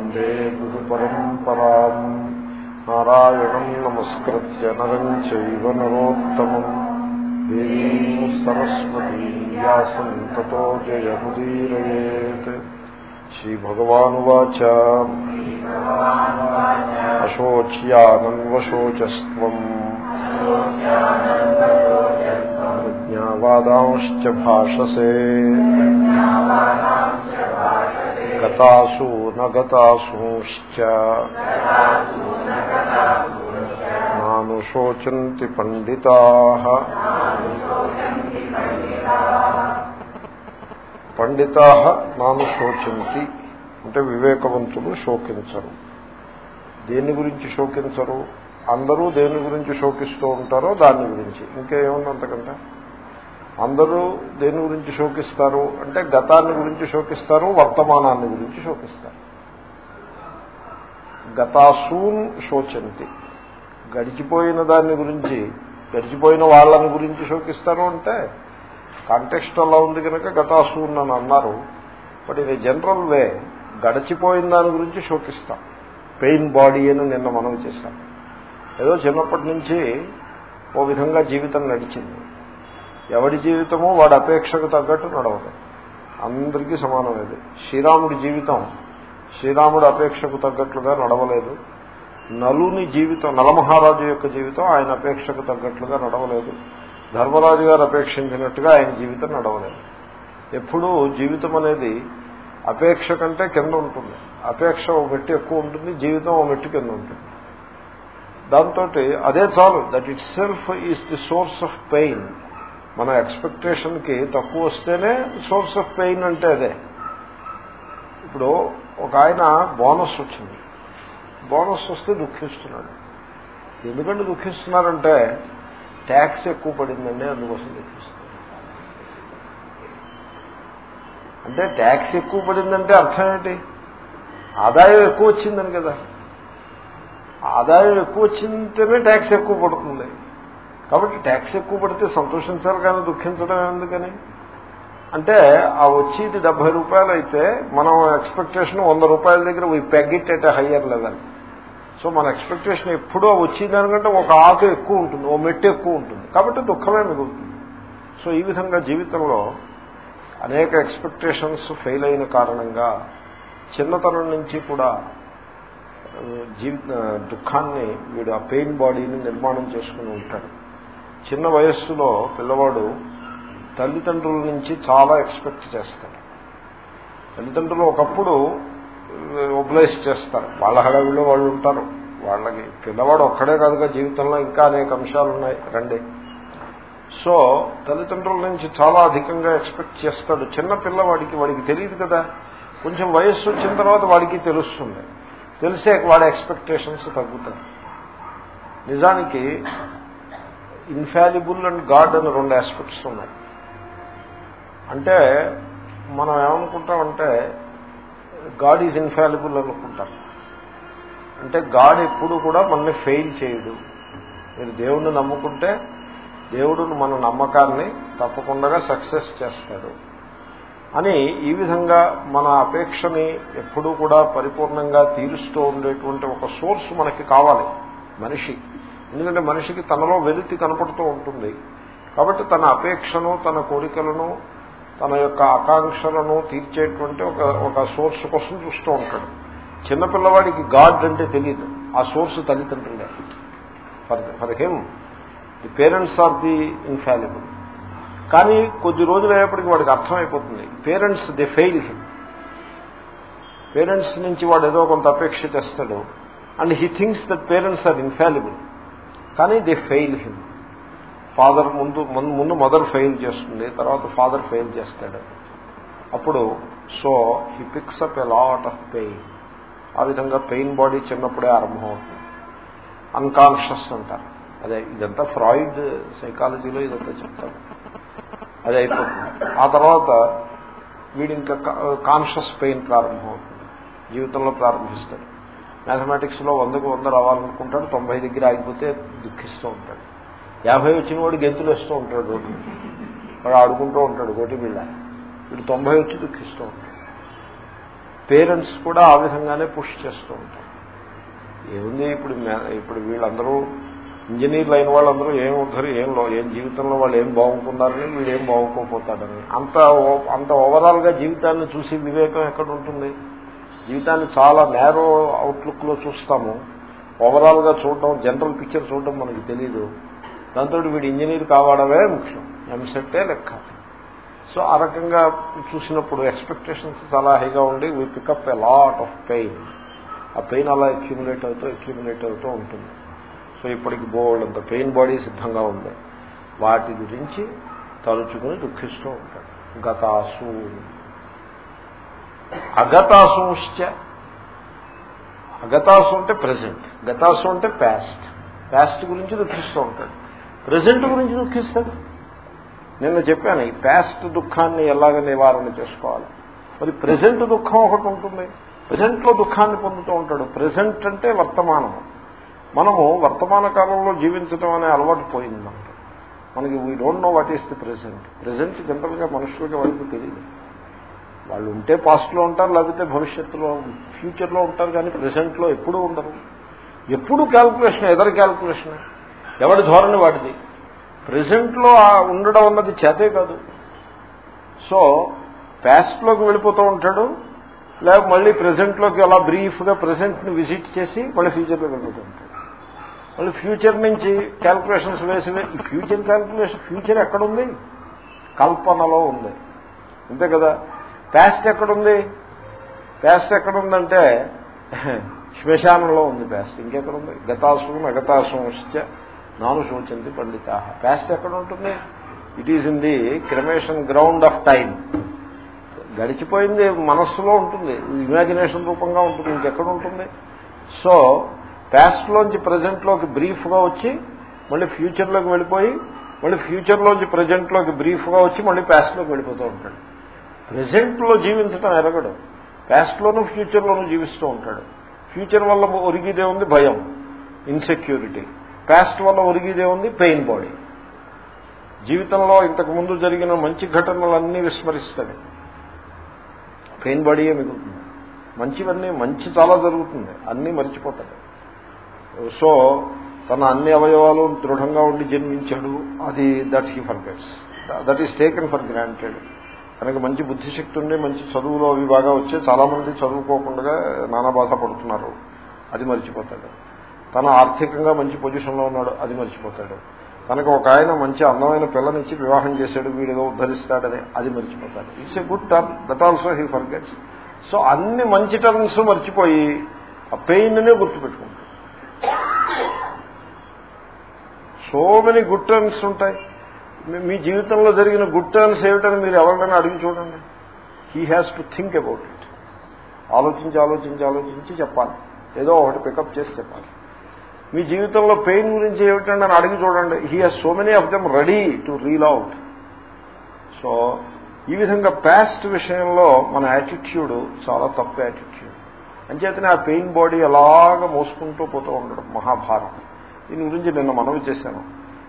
वन्दे गुरुपरम्पराम् नारायणम् नमस्कृत्य नरम् चैव नरोत्तमम् देवीम् सरस्वतीम् व्यासम् ततो जयमुदीरयेत् श्रीभगवानुवाच अशोच्यानन्वशोचस्त्वम् प्रज्ञावादांश्च भाषसे गतासु నగతాసూశ్చ పండిత పండిత పండితా పండితా నాను శోచంతి అంటే వివేకవంతులు శోకించరు. దేని గురించి శోకించరు? అందరూ దేని గురించి శోకిస్తూ ఉంటారో దాని గురించి. ఇంకేముంది అంతకంటే? అందరూ దేని గురించి శోకిస్తారు? అంటే గతాన్ని గురించి శోకిస్తారు వర్తమానాన్ని గురించి శోకిస్తారు. గతాసూన్ శోచంతి. గడిచిపోయిన దాని గురించి గడిచిపోయిన వాళ్ళని గురించి శోకిస్తారు అంటే కాంటెక్స్ట్ అలా ఉంది కనుక గతాసూన్ అని అన్నారు. బట్ ఇది జనరల్ వే గడిచిపోయిన దాని గురించి శోకిస్తాం. పెయిన్ బాడీ అని నిన్న మనం చేస్తాం ఏదో చిన్నప్పటి నుంచి ఓ విధంగా జీవితం నడిచింది. ఎవడి జీవితమో వాడి అపేక్షకు తగ్గట్టు నడవదు అందరికీ సమానమేది శ్రీరాముడి జీవితం శ్రీరాముడు అపేక్షకు తగ్గట్లుగా నడవలేదు. నలుని జీవితం నలమహారాజు యొక్క జీవితం ఆయన అపేక్షకు తగ్గట్లుగా నడవలేదు. ధర్మరాజు గారు అపేక్షించినట్టుగా ఆయన జీవితం నడవలేదు. ఎప్పుడూ జీవితం అనేది అపేక్ష కంటే కింద ఉంటుంది. అపేక్ష ఓ మెట్టు ఎక్కువ ఉంటుంది జీవితం ఓ మెట్టు కింద ఉంటుంది. దాంతో అదే చాలు that itself is the source of pain మన ఎక్స్పెక్టేషన్కి తక్కువ వస్తేనే సోర్స్ ఆఫ్ పెయిన్ అంటే అదే. ఇప్పుడు ఒక ఆయన బోనస్ వచ్చింది. బోనస్ వస్తే దుఃఖిస్తున్నాడు. ఎందుకంటే దుఃఖిస్తున్నారంటే ట్యాక్స్ ఎక్కువ పడిందండి అందుకోసం దుఃఖిస్తున్నాడు అంటే ట్యాక్స్ ఎక్కువ పడిందంటే అర్థం ఏంటి? ఆదాయం ఎక్కువ వచ్చిందని కదా. ఆదాయం ఎక్కువ వచ్చింటేనే ట్యాక్స్ ఎక్కువ పడుతుంది. కాబట్టి ట్యాక్స్ ఎక్కువ పడితే సంతోషించాలి కానీ దుఃఖించడం ఎందుకని? అంటే ఆ వచ్చేది డెబ్బై రూపాయలు అయితే మనం ఎక్స్పెక్టేషన్ వంద రూపాయల దగ్గర we peg it at higher level so మన ఎక్స్పెక్టేషన్ ఎప్పుడూ వచ్చేదానికంటే ఒక ఆకు ఎక్కువ ఉంటుంది ఓ మెట్టు ఎక్కువ ఉంటుంది. కాబట్టి దుఃఖమే మిగులుతుంది. సో ఈ విధంగా జీవితంలో అనేక ఎక్స్పెక్టేషన్స్ ఫెయిల్ అయిన కారణంగా చిన్నతనం నుంచి కూడా జీవి దుఃఖాన్ని వీడు ఆ పెయిన్ బాడీని నిర్మాణం చేసుకుని ఉంటాడు. చిన్న వయస్సులో పిల్లవాడు తల్లిదండ్రుల నుంచి చాలా ఎక్స్పెక్ట్ చేస్తాడు తల్లిదండ్రులు ఒకప్పుడు ఒబ్లైజ్ చేస్తారు. వాళ్ళ హడావిలో వాళ్ళు ఉంటారు. వాళ్ళకి పిల్లవాడు ఒక్కడే కాదుగా జీవితంలో ఇంకా అనేక అంశాలు ఉన్నాయి రండి. సో తల్లిదండ్రుల నుంచి చాలా అధికంగా ఎక్స్పెక్ట్ చేస్తాడు. చిన్న పిల్లవాడికి వాడికి తెలియదు కదా. కొంచెం వయస్సు వచ్చిన తర్వాత వాడికి తెలుస్తుంది. తెలిసే వాడి ఎక్స్పెక్టేషన్స్ తగ్గుతాయి. నిజానికి ఇన్ఫాలిబుల్ అండ్ గాడ్ అని రెండు ఆస్పెక్ట్స్ ఉన్నాయి. అంటే మనం ఏమనుకుంటామంటే గాడ్ ఈజ్ ఇన్ఫాలిబుల్ అనుకుంటాం. అంటే గాడ్ ఎప్పుడు కూడా మనల్ని ఫెయిల్ చేయడు. మీరు దేవుణ్ణి నమ్ముకుంటే దేవుడు మన నమ్మకాన్ని తప్పకుండా సక్సెస్ చేస్తాడు. అని ఈ విధంగా మన అపేక్షని ఎప్పుడూ కూడా పరిపూర్ణంగా తీరుస్తూ ఉండేటువంటి ఒక సోర్స్ మనకి కావాలి మనిషి. ఎందుకంటే మనిషికి తనలో వెలితి కనపడుతూ ఉంటుంది. కాబట్టి తన అపేక్షను తన కోరికలను తన యొక్క ఆకాంక్షలను తీర్చేటువంటి ఒక ఒక సోర్స్ కోసం చూస్తూ ఉంటాడు. చిన్నపిల్లవాడికి గాడ్ అంటే తెలియదు ఆ సోర్స్ తల్లిదండ్రులే. For for him the parents are the infallible. కానీ కొద్ది రోజులు అయ్యేప్పటికి వాడికి అర్థమైపోతుంది. Parents the fail him. Parents నుంచి వాడు ఏదో కొంత అపేక్ష చేస్తాడు. And he thinks that parents are infallible. కానీ దే ఫెయిల్ హిమ్. ఫాదర్ ముందు ముందు మదర్ ఫెయిల్ చేస్తుంది తర్వాత ఫాదర్ ఫెయిల్ చేస్తాడు. అప్పుడు so he picks up a lot of pain. ఆ విధంగా పెయిన్ బాడీ చిన్నప్పుడే ఆరంభం అవుతుంది అన్కాన్షియస్ అంటారు. అదే ఇదంతా ఫ్రాయిడ్ సైకాలజీలో ఇదంతా చెప్తారు. అది అయిపోతుంది. ఆ తర్వాత వీడి ఇంకా కాన్షియస్ పెయిన్ ప్రారంభం అవుతుంది జీవితంలో ప్రారంభిస్తాడు. మ్యాథమెటిక్స్లో వందకు వంద రావాలనుకుంటాడు తొంభై దగ్గర ఆగిపోతే దుఃఖిస్తూ ఉంటాడు. యాభై వచ్చిన వాడు గెంతులు వేస్తూ ఉంటాడు. వాడు ఆడుకుంటూ ఉంటాడు గోటి బిళ్ళ వీడు తొంభై వచ్చి దుఃఖిస్తూ ఉంటాడు. పేరెంట్స్ కూడా ఆ విధంగానే పుష్ చేస్తూ ఉంటారు. ఏముంది ఇప్పుడు ఇప్పుడు వీళ్ళందరూ ఇంజనీర్లు అయిన వాళ్ళందరూ ఏం ఉద్ధరి ఏం ఏం జీవితంలో వాళ్ళు ఏం బాగుంటున్నారని వీడు ఏం బాగుకోపోతాడని అంత అంత ఓవరాల్గా జీవితాన్ని చూసి వివేకం ఎక్కడ ఉంటుంది? జీవితాన్ని చాలా నేరో అవుట్లుక్లో చూస్తాము. ఓవరాల్గా చూడటం జనరల్ పిక్చర్ చూడటం మనకి తెలియదు దాంతో వీడు ఇంజనీర్ కావడమే ముఖ్యం. ఎంసెట్టే లెక్క. సో ఆ రకంగా చూసినప్పుడు ఎక్స్పెక్టేషన్స్ చాలా హైగా ఉండి we pick up a lot of pain ఆ పెయిన్ అలా అక్యూములేట్ అవుతూ అక్యూములేట్ అవుతూ ఉంటుంది. సో ఇప్పటికి బోల్డ్ అంత పెయిన్ బాడీ సిద్ధంగా ఉంది. వాటి గురించి తలుచుకుని దుఃఖిస్తూ ఉంటాడు. గతాసు. అగతాసుశ్చ. అగతాసు అంటే ప్రజెంట్ గతాసు అంటే ప్యాస్ట్ ప్యాస్ట్ గురించి దుఃఖిస్తూ ఉంటాడు. ప్రజెంట్ గురించి దుఃఖిస్తాడు. నిన్న చెప్పాను ఈ ప్యాస్ట్ దుఃఖాన్ని ఎలాగ నివారణ చేసుకోవాలి? మరి ప్రజెంట్ దుఃఖం ఒకటి ఉంటుంది. ప్రజెంట్లో దుఃఖాన్ని పొందుతూ ఉంటాడు. ప్రజెంట్ అంటే వర్తమానము. మనము వర్తమాన కాలంలో జీవించడం అనే అలవాటు పోయిందంట మనకి. We don't know what is the present present జనరల్గా మనుషులకి వాళ్ళకి తెలియదు. వాళ్ళు ఉంటే పాస్ట్లో ఉంటారు లేకపోతే భవిష్యత్తులో ఫ్యూచర్లో ఉంటారు కానీ ప్రజెంట్లో ఎప్పుడూ ఉండరు. ఎప్పుడు క్యాల్కులేషన్ ఎదర్ క్యాల్కులేషన్ ఎవడి ధోరణి వాటిది ప్రజెంట్లో ఉండడం అన్నది చేతే కాదు. సో ప్యాస్ట్లోకి వెళ్ళిపోతూ ఉంటాడు లేక మళ్ళీ ప్రెసెంట్లోకి అలా బ్రీఫ్గా ని విజిట్ చేసి మళ్ళీ ఫ్యూచర్లో వెళ్ళిపోతూ ఉంటాడు. మళ్ళీ ఫ్యూచర్ నుంచి క్యాల్కులేషన్స్ వేసి ఈ ఫ్యూచర్ క్యాల్కులేషన్ ఫ్యూచర్ ఎక్కడుంది? కల్పనలో ఉంది. అంతే కదా? ప్యాస్ట్ ఎక్కడుంది? ప్యాస్ట్ ఎక్కడుందంటే శ్మశానంలో ఉంది ప్యాస్ట్ ఇంకెక్కడుంది? గతాశ్వం అగతాశ్వం నాను శోచంతి పండిత. ప్యాస్ట్ ఎక్కడ ఉంటుంది? It is in the cremation ground of time గడిచిపోయింది మనస్సులో ఉంటుంది ఇమాజినేషన్ రూపంగా ఉంటుంది ఇంకెక్కడ ఉంటుంది? సో ప్యాస్ట్లోంచి ప్రజెంట్లోకి బ్రీఫ్గా వచ్చి మళ్ళీ ఫ్యూచర్లోకి వెళ్ళిపోయి మళ్ళీ ఫ్యూచర్లోంచి ప్రజెంట్లోకి బ్రీఫ్గా వచ్చి మళ్ళీ ప్యాస్ట్లోకి వెళ్ళిపోతూ ఉంటాడు. ప్రజెంట్లో జీవించడం ఎరగడు. ప్యాస్ట్లోనూ ఫ్యూచర్లోనూ జీవిస్తూ ఉంటాడు. ఫ్యూచర్ వల్ల ఒరిగిదే ఉంది భయం ఇన్సెక్యూరిటీ ప్యాస్ట్ వల్ల ఒరిగిదే ఉంది పెయిన్ బాడీ జీవితంలో ఇంతకు ముందు జరిగిన మంచి ఘటనలన్నీ విస్మరిస్తుంది పెయిన్ బాడీయే మిగులుతుంది మంచివన్నీ మంచి చాలా జరుగుతుంది. అన్నీ మర్చిపోతాడు సో తన అన్ని అవయవాలు దృఢంగా ఉండి జన్మించాడు. అది that he forgets that is taken for granted తనకి మంచి బుద్ధిశక్తి ఉండి మంచి చదువులో అవి బాగా వచ్చే చాలా మంది చదువుకోకుండా నానా బాధ పడుతున్నారు అది మర్చిపోతాడు. తన ఆర్థికంగా మంచి పొజిషన్లో ఉన్నాడు అది మర్చిపోతాడు. తనకు ఒక ఆయన మంచి అందమైన పిల్లనిచ్చి వివాహం చేశాడు వీడిగా ఉద్ధరిస్తాడని అది మర్చిపోతాడు. It's a good term that also he forgets so అన్ని మంచి టర్మ్స్ మర్చిపోయి ఆ పెయిన్నే గుర్తుపెట్టుకుంటాడు. సో మెనీ గుడ్ టర్మ్స్ ఉంటాయి. మీ జీవితంలో జరిగిన గుడ్ టర్మ్స్ ఏమిటని మీరు ఎవరినైనా అడిగి చూడండి. He has to think about it ఆలోచించి ఆలోచించి ఆలోచించి చెప్పాలి. ఏదో ఒకటి పికప్ చేసి చెప్పాలి. మీ జీవితంలో పెయిన్ గురించి ఏమిటండి అని అడిగి చూడండి. He has so many of them ready to reel out so ఈ విధంగా ప్యాస్ట్ విషయంలో మన యాటిట్యూడ్ చాలా తప్పు యాటిట్యూడ్ అంచేతనే ఆ పెయిన్ బాడీ అలాగ మోసుకుంటూ పోతూ ఉండడం మహాభారం. దీని గురించి నిన్న మనవి చేశాను.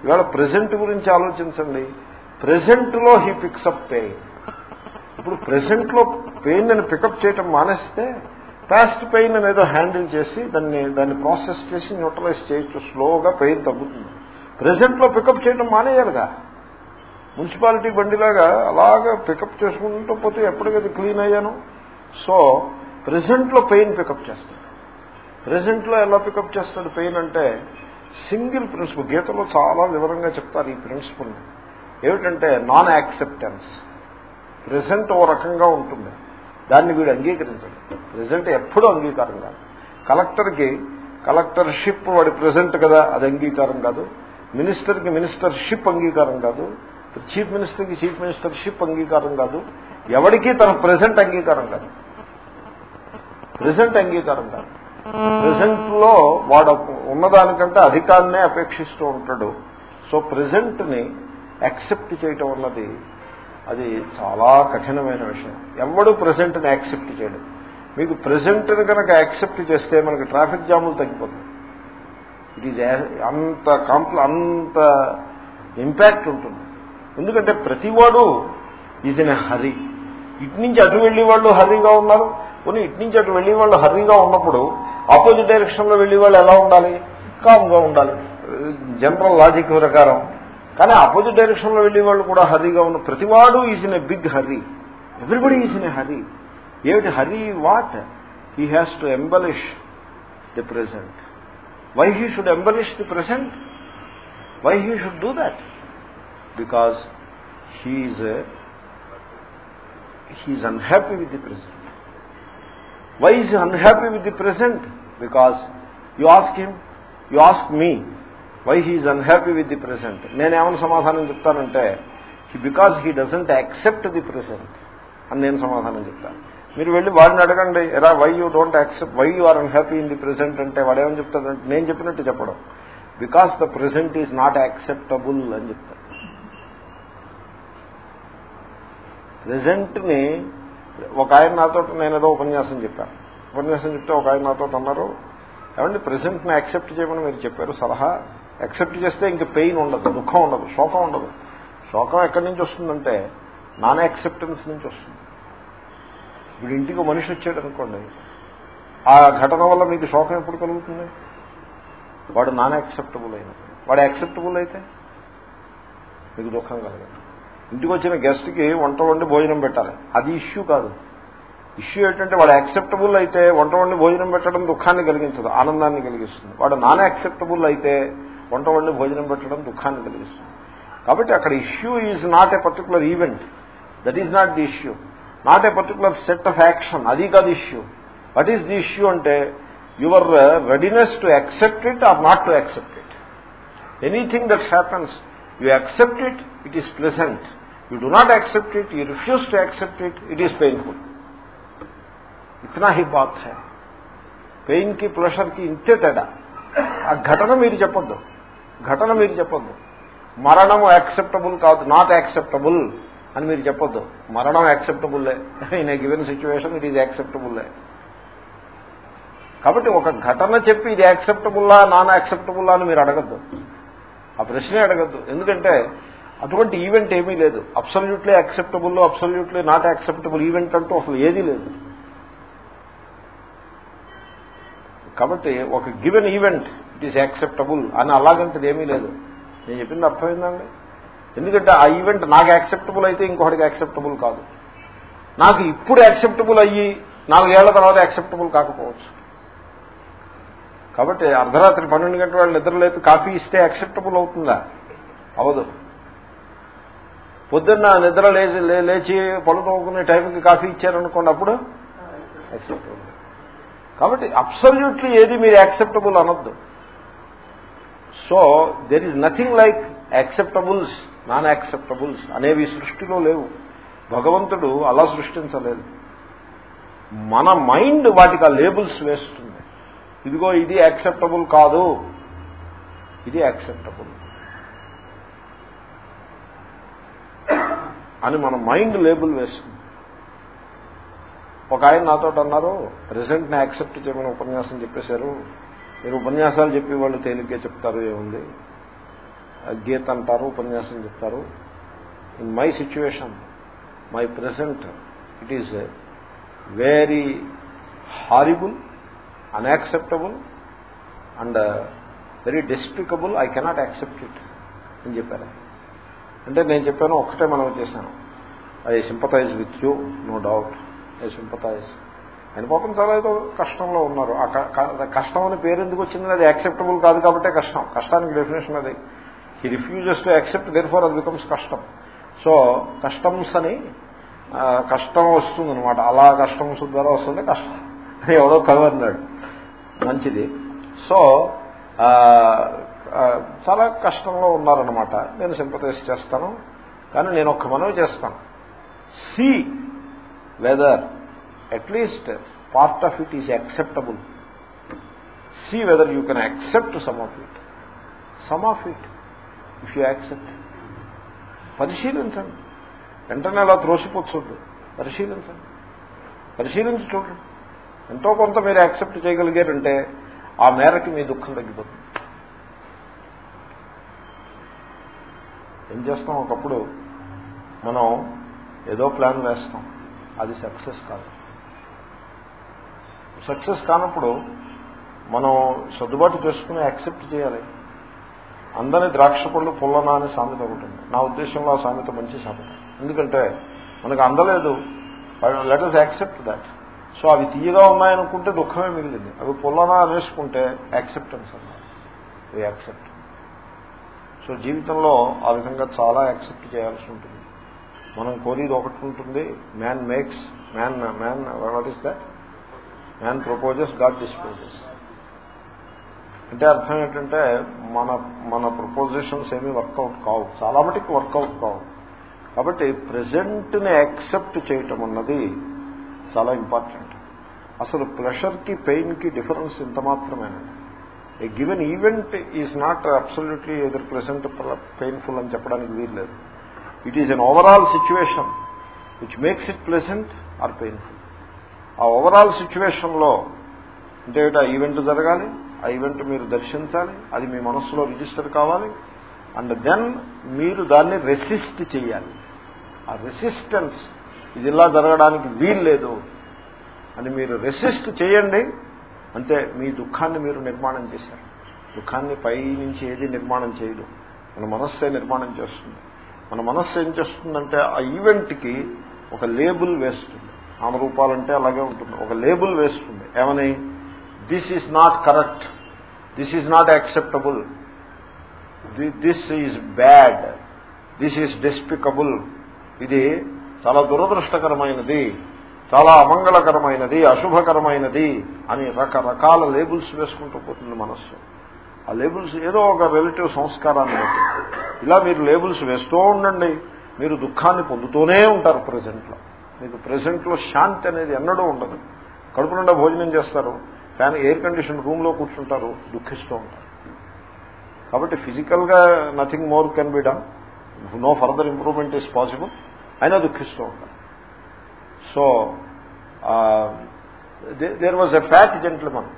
ఇవాళ ప్రజెంట్ గురించి ఆలోచించండి. ప్రజెంట్లో హీ పిక్సప్ పెయిన్ ఇప్పుడు ప్రజెంట్లో పెయిన్ అని పికప్ చేయటం మానేస్తే పాస్ట్ పెయిన్ ఏదో హ్యాండిల్ చేసి దాన్ని దాన్ని ప్రాసెస్ చేసి న్యూట్రలైజ్ చేయొచ్చు. స్లోగా పెయిన్ తగ్గుతుంది. ప్రజెంట్లో పికప్ చేయడం మానేయాలిగా. మున్సిపాలిటీ బండిలాగా అలాగా పికప్ చేసుకుంటూ పోతే ఎప్పటికది క్లీన్ అయ్యాను. సో ప్రజెంట్లో పెయిన్ పికప్ చేస్తాడు. ప్రజెంట్లో ఎలా పికప్ చేస్తాడు పెయిన్ అంటే సింగిల్ ప్రిన్సిపల్ గీతలో చాలా వివరంగా చెప్తారు ఈ ప్రిన్సిపల్ ఏమిటంటే నాన్ యాక్సెప్టెన్స్ ప్రెసెంట్ ఓ రకంగా ఉంటుంది. దాన్ని వీడు అంగీకరించడు. ప్రెసెంట్ ఎప్పుడూ అంగీకారం కాదు. కలెక్టర్కి కలెక్టర్షిప్ వాడి ప్రెసెంట్ కదా అది అంగీకారం కాదు. మినిస్టర్కి మినిస్టర్షిప్ అంగీకారం కాదు. చీఫ్ మినిస్టర్కి చీఫ్ మినిస్టర్షిప్ అంగీకారం కాదు. ఎవరికి తన ప్రెసెంట్ అంగీకారం కాదు. ప్రెసెంట్ అంగీకారం కాదు. ప్రజెంట్లో వాడు ఉన్నదానికంటే అధికాన్నే అపేక్షిస్తూ ఉంటాడు. సో ప్రజెంట్ని యాక్సెప్ట్ చేయటం అన్నది అది చాలా కఠినమైన విషయం. ఎవడు ప్రజెంట్ని యాక్సెప్ట్ చేయడం. మీకు ప్రజెంట్ని కనుక యాక్సెప్ట్ చేస్తే మనకి ట్రాఫిక్ జాములు తగ్గిపోతుంది ఇట్ ఈజ్ అంత కాంప్ల అంత ఇంపాక్ట్ ఉంటుంది. ఎందుకంటే ప్రతివాడు ఈజ్ ఇన్ హరీ. ఇటు నుంచి అటు వెళ్ళి వాళ్ళు హర్రీగా ఉన్నారు. కొన్ని ఇటు నుంచి అటు వెళ్ళి వాళ్ళు హర్రీగా ఉన్నప్పుడు ఆపోజిట్ డైరెక్షన్లో వెళ్ళి వాళ్ళు ఎలా ఉండాలి? కామ్గా ఉండాలి. జనరల్ లాజిక్ ప్రకారం కానీ ఆపోజిట్ డైరెక్షన్లో వెళ్ళి వాళ్ళు కూడా హర్రీగా ఉన్న ప్రతివాడు is in a big hurry everybody is in a hurry ఏమిటి hurry what he has to embellish the present why he should embellish the present why he should do that because he's he's unhappy with the present why is unhappy with the present because you ask him you ask me why he's unhappy with the present నేనేమని సమాధానం చెప్తానంటే because he doesn't accept the present అని నేను సమాధానం చెప్తాను. మీరు వెళ్ళి వాడిని అడగండి ఎరా why you don't accept why you are unhappy in the present అంటే వాడు ఏమని చెప్తాడంటే నేను చెప్పినట్టు చెప్పడం. Because the present is not acceptable అని చెప్తాను ప్రెసెంట్ని ఒక ఆయన నాతో నేను ఏదో ఉపన్యాసం చెప్పాను. ఉపన్యాసం చెప్తే ఒక ఆయన నాతో అన్నారు ఏమండి ప్రెసెంట్ని యాక్సెప్ట్ చేయమని మీరు చెప్పారు సలహా యాక్సెప్ట్ చేస్తే ఇంక పెయిన్ ఉండదు దుఃఖం ఉండదు శోకం ఉండదు. శోకం ఎక్కడి నుంచి వస్తుందంటే నాన్ యాక్సెప్టెన్స్ నుంచి వస్తుంది. ఇప్పుడు ఇంటికి మనిషి వచ్చాడు అనుకోండి ఆ ఘటన వల్ల మీకు శోకం ఎప్పుడు కలుగుతుంది? వాడు నాన్ యాక్సెప్టబుల్ అయిన. వాడు యాక్సెప్టబుల్ అయితే మీకు దుఃఖం కలగదు. ఇంటికి వచ్చిన గెస్ట్కి వంట వండి భోజనం పెట్టాలి. అది ఇష్యూ కాదు. ఇష్యూ ఏంటంటే వాడు యాక్సెప్టబుల్ అయితే వంట వండి భోజనం పెట్టడం దుఃఖాన్ని కలిగించదు ఆనందాన్ని కలిగిస్తుంది. వాడు నాన్ యాక్సెప్టబుల్ అయితే వంట వండి భోజనం పెట్టడం దుఃఖాన్ని కలిగిస్తుంది. కాబట్టి అక్కడ issue is not a particular event that is not the issue not a particular set of action అది కాదు issue what is the issue అంటే your readiness to accept it or not to accept it anything that happens you accept it it is pleasant you do not accept it you refuse to accept it it is painful ఇతనా హీ బాత్ హై. పెయిన్కి ప్రెషర్కి ఇంతే తేడా. ఆ ఘటన మీరు చెప్పొద్దు. ఘటన మీరు చెప్పొద్దు. మరణం యాక్సెప్టబుల్ కాదు నాట్ యాక్సెప్టబుల్ అని మీరు చెప్పొద్దు. మరణం యాక్సెప్టబుల్లే in a given situation it is యాక్సెప్టబుల్లే కాబట్టి ఒక ఘటన చెప్పి ఇది యాక్సెప్టబుల్లా నాన్ యాక్సెప్టబుల్లా అని మీరు అడగద్దు. ఆ ప్రశ్నే అడగద్దు. ఎందుకంటే అటువంటి ఈవెంట్ ఏమీ లేదు. Absolutely acceptable absolutely not acceptable event అంటూ అసలు ఏదీ లేదు. కాబట్టి ఒక given event it is acceptable అని అలాగంటది ఏమీ లేదు. నేను చెప్పింది అర్థమైందండి? ఎందుకంటే ఆ ఈవెంట్ నాకు యాక్సెప్టబుల్ అయితే ఇంకొకటికి యాక్సెప్టబుల్ కాదు. నాకు ఇప్పుడు యాక్సెప్టబుల్ అయ్యి నాలుగేళ్ళ తర్వాత యాక్సెప్టబుల్ కాకపోవచ్చు. కాబట్టి అర్ధరాత్రి పన్నెండు గంటల వాళ్ళు నిద్రలేపి కాఫీ ఇస్తే యాక్సెప్టబుల్ అవుతుందా? అవదు పొద్దున్న నిద్ర లేచి లేచి పడుకోకునే టైంకి కాఫీ ఇచ్చారనుకోండి అప్పుడు యాక్సెప్టబుల్. కాబట్టి అబ్సల్యూట్లీ ఏది మీరు యాక్సెప్టబుల్ అనొద్దు. So there is nothing like acceptables non acceptables అనేవి సృష్టిలో లేవు. భగవంతుడు అలా సృష్టించలేదు. మన మైండ్ వాటికి ఆ లేబుల్స్ వేస్తుంది. ఇదిగో ఇది యాక్సెప్టబుల్ కాదు. ఇది యాక్సెప్టబుల్. అని మన మైండ్ లేబుల్ వేస్తుంది. ఒక ఆయన నాతో అన్నారు ప్రెసెంట్ని యాక్సెప్ట్ చేయమని ఉపన్యాసం చెప్పేశారు. మీరు ఉపన్యాసాలు చెప్పేవాళ్ళు తేలిగ్గా చెప్తారు ఏముంది? గీత అంటారు ఉపన్యాసం చెప్తారు. In my situation my present it is very horrible unacceptable and very despicable I cannot accept it అని చెప్పారు. అంటే నేను చెప్పాను ఒక్కటే మనం చేశాను. I sympathise with you no doubt I sympathise ఆయన పాపం చాలా ఏదో కష్టంలో ఉన్నారు. ఆ కష్టం అని పేరు ఎందుకు వచ్చింది అది యాక్సెప్టబుల్ కాదు కాబట్టే కష్టం. కష్టానికి డెఫినేషన్ అది. He refuses to accept therefore అది బికమ్స్ కష్టం. సో కస్టమ్స్ అని కష్టం వస్తుంది అనమాట అలా కస్టమ్స్ ద్వారా వస్తుంది కష్టం. ఎవడో కలవన్నాడు మంచిది. సో చాలా కష్టంలో ఉన్నారనమాట నేను సింపతైజ్ చేస్తాను. కానీ నేను ఒక్క మనవి చేస్తాను. See whether at least part of it is acceptable see whether you can accept some of it some of it if you accept పరిశీలించండి. వెంటనే అలా త్రోసిపోతుంది పరిశీలించండి. పరిశీలించి చూడండి. ఎంతో కొంత మీరు యాక్సెప్ట్ చేయగలిగారంటే ఆ మేరకి మీ దుఃఖం తగ్గిపోతుంది. ఏం చేస్తాం? ఒకప్పుడు మనం ఏదో ప్లాన్ వేస్తాం. అది సక్సెస్ కాదు. సక్సెస్ కానప్పుడు మనం సర్దుబాటు చేసుకుని యాక్సెప్ట్ చేయాలి. అందని ద్రాక్ష పళ్ళు పుల్లనా అనే సామెత ఒకటి నా ఉద్దేశంలో ఆ సామెత మంచి సామెత. ఎందుకంటే మనకు అందలేదు. లెటర్స్ యాక్సెప్ట్ దాట్ సో అవి తీయగా ఉన్నాయనుకుంటే దుఃఖమే మిగిలింది. అవి పుల్లనా అనేసుకుంటే యాక్సెప్టెన్స్ అన్నారు. యాక్సెప్ట్ సో జీవితంలో ఆ విధంగా చాలా యాక్సెప్ట్ చేయాల్సి ఉంటుంది. మనం కోరిది ఒకటి ఉంటుంది. Man makes man man what is that man proposes God disposes అంటే అర్థం ఏంటంటే మన మన ప్రపోజిషన్స్ ఏమీ వర్కౌట్ కావు. చాలా మటుకు వర్కౌట్ కావు. కాబట్టి ప్రజెంట్ని యాక్సెప్ట్ చేయటం అన్నది చాలా ఇంపార్టెంట్ అసలు ప్రెషర్కి పెయిన్కి డిఫరెన్స్ ఇంత మాత్రమే a given event is not absolutely ఎదురు ప్రెసెంట్ పెయిన్ఫుల్ అని చెప్పడానికి వీల్లేదు. It is an overall situation which makes it pleasant or painful ఆ ఓవరాల్ సిచ్యువేషన్లో అంటే ఆ ఈవెంట్ జరగాలి ఆ ఈవెంట్ మీరు దర్శించాలి అది మీ మనస్సులో రిజిస్టర్ కావాలి అండ్ దెన్ మీరు దాన్ని రెసిస్ట్ చేయాలి. ఆ రెసిస్టెన్స్ ఇది ఇలా జరగడానికి వీల్లేదు అని మీరు రెసిస్ట్ చేయండి అంతే మీ దుఃఖాన్ని మీరు నిర్మాణం చేశారు. దుఃఖాన్ని పై నుంచి ఏది నిర్మాణం చేయదు. మన మనస్సే నిర్మాణం చేస్తుంది. మన మనస్సు ఏం చేస్తుందంటే ఆ ఈవెంట్కి ఒక లేబుల్ వేస్తుంది. నామరూపాలంటే అలాగే ఉంటుంది. ఒక లేబుల్ వేస్తుంది. ఏమని? This is not correct this is not acceptable this is bad this is despicable ఇది చాలా దురదృష్టకరమైనది. చాలా అమంగళకరమైనది అశుభకరమైనది అని రకరకాల లేబుల్స్ వేసుకుంటూ పోతుంది మనస్సు. ఆ లేబుల్స్ ఏదో ఒక రిలేటివ్ సంస్కారాన్ని బట్టి. ఇలా మీరు లేబుల్స్ వేస్తూ ఉండండి. మీరు దుఃఖాన్ని పొందుతూనే ఉంటారు ప్రజెంట్లో మీకు ప్రజెంట్లో శాంతి అనేది ఎన్నడూ ఉండదు. కడుపు నిండా భోజనం చేస్తారు. ఫ్యాన్ ఎయిర్ కండిషన్ రూమ్లో కూర్చుంటారు. దుఃఖిస్తూ ఉంటారు. కాబట్టి ఫిజికల్గా nothing more can be done. No further improvement is possible. అయినా దుఃఖిస్తూ ఉంటారు. So there was a fat gentleman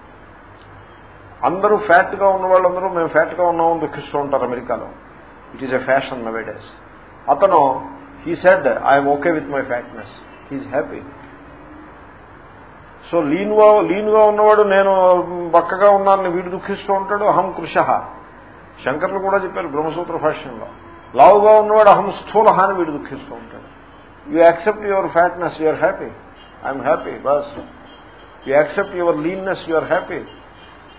అందరూ ఫ్యాట్గా ఉన్న వాళ్ళందరూ మేము ఫ్యాట్గా ఉన్నామని దుఃఖిస్తూ ఉంటారు అమెరికాలో. It is a fashion nowadays అతను he said I'm okay with my fatness he's happy so లీన్గా లీన్గా ఉన్నవాడు నేను బక్కగా ఉన్నానని వీడు దుఃఖిస్తూ ఉంటాడు అహం కృష శంకర్లు కూడా చెప్పారు బ్రహ్మసూత్ర భాష్యంలో. లావుగా ఉన్నవాడు అహం స్థూల అని వీడు దుఃఖిస్తూ ఉంటాడు. You accept your fatness you're happy I'm happy bus. You accept your leanness you're happy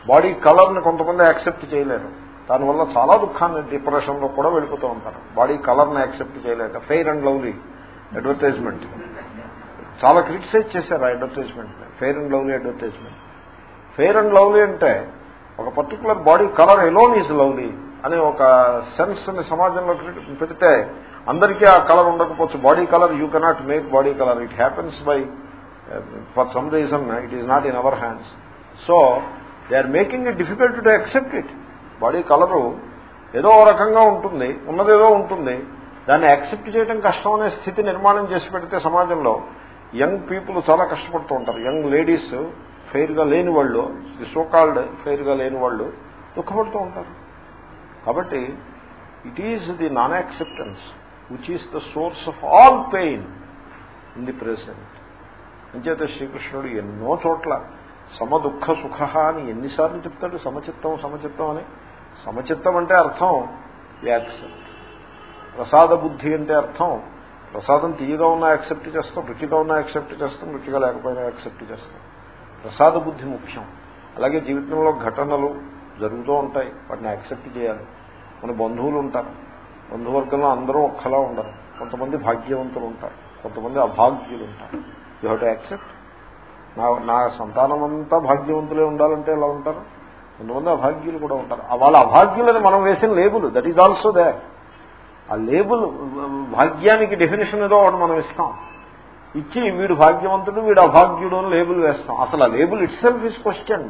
body కలర్ని కొంతమంది యాక్సెప్ట్ చేయలేరు. దానివల్ల చాలా దుఃఖాన్ని డిప్రెషన్లో కూడా వెళ్ళిపోతూ ఉంటారు. బాడీ కలర్ని యాక్సెప్ట్ చేయలేక ఫెయిర్ అండ్ లవ్లీ అడ్వర్టైజ్మెంట్ చాలా క్రిటిసైజ్ చేశారు ఆ advertisement Fair and Lovely advertisement. Fair and Lovely అంటే ఒక particular body colour alone is lovely అనే ఒక సెన్స్ని సమాజంలో పెడితే అందరికీ ఆ కలర్ ఉండకపోవచ్చు. Body colour you cannot make body colour it happens by for some reason it is not in our hands so they are making it difficult to accept it body colour ఏదో రకంగా ఉంటుంది ఉన్నదేదో ఉంటుంది. దాన్ని accept చేయడం కష్టం అనే స్థితి నిర్మాణం చేసి పెడితే సమాజంలో యంగ్ పీపుల్ చాలా కష్టపడుతూ ఉంటారు. యంగ్ లేడీస్ ఫెయిర్గా లేని వాళ్ళు సోకాల్డ్ ఫెయిర్గా లేని వాళ్ళు దుఃఖపడుతూ ఉంటారు. కాబట్టి it is the non acceptance which is the source of all pain in the present అంచేత శ్రీకృష్ణుడు ఎన్నో చోట్ల సమదుఃఖ సుఖ అని ఎన్నిసార్లు చెప్తాడు. సమచిత్తం సమచిత్తం అని. సమచిత్తం అంటే అర్థం యాక్సెప్ట్. ప్రసాద బుద్ధి అంటే అర్థం ప్రసాదం తీయగా ఉన్నా యాక్సెప్ట్ చేస్తాం రుచిగా ఉన్నా యాక్సెప్ట్ చేస్తాం రుచిగా లేకపోయినా యాక్సెప్ట్ చేస్తాం. ప్రసాద బుద్ధి ముఖ్యం. అలాగే జీవితంలో ఘటనలు జరుగుతూ ఉంటాయి వాటిని యాక్సెప్ట్ చేయాలి. మన బంధువులు ఉంటారు బంధువర్గంలో అందరూ ఒక్కలా ఉండరు. కొంతమంది భాగ్యవంతులు ఉంటారు కొంతమంది అభాగ్యులు ఉంటారు. You have to accept. నా నా సంతానం అంతా భాగ్యవంతులే ఉండాలంటే ఎలా ఉంటారు? కొంతమంది అభాగ్యులు కూడా ఉంటారు. వాళ్ళ అభాగ్యులని మనం వేసిన label that is also they. ఆ లేబుల్ భాగ్యానికి డెఫినేషన్ ఏదో ఒకటి మనం ఇస్తాం. ఇచ్చి వీడు భాగ్యవంతుడు వీడు అభాగ్యుడు అని లేబుల్ వేస్తాం. అసలు ఆ label itself is question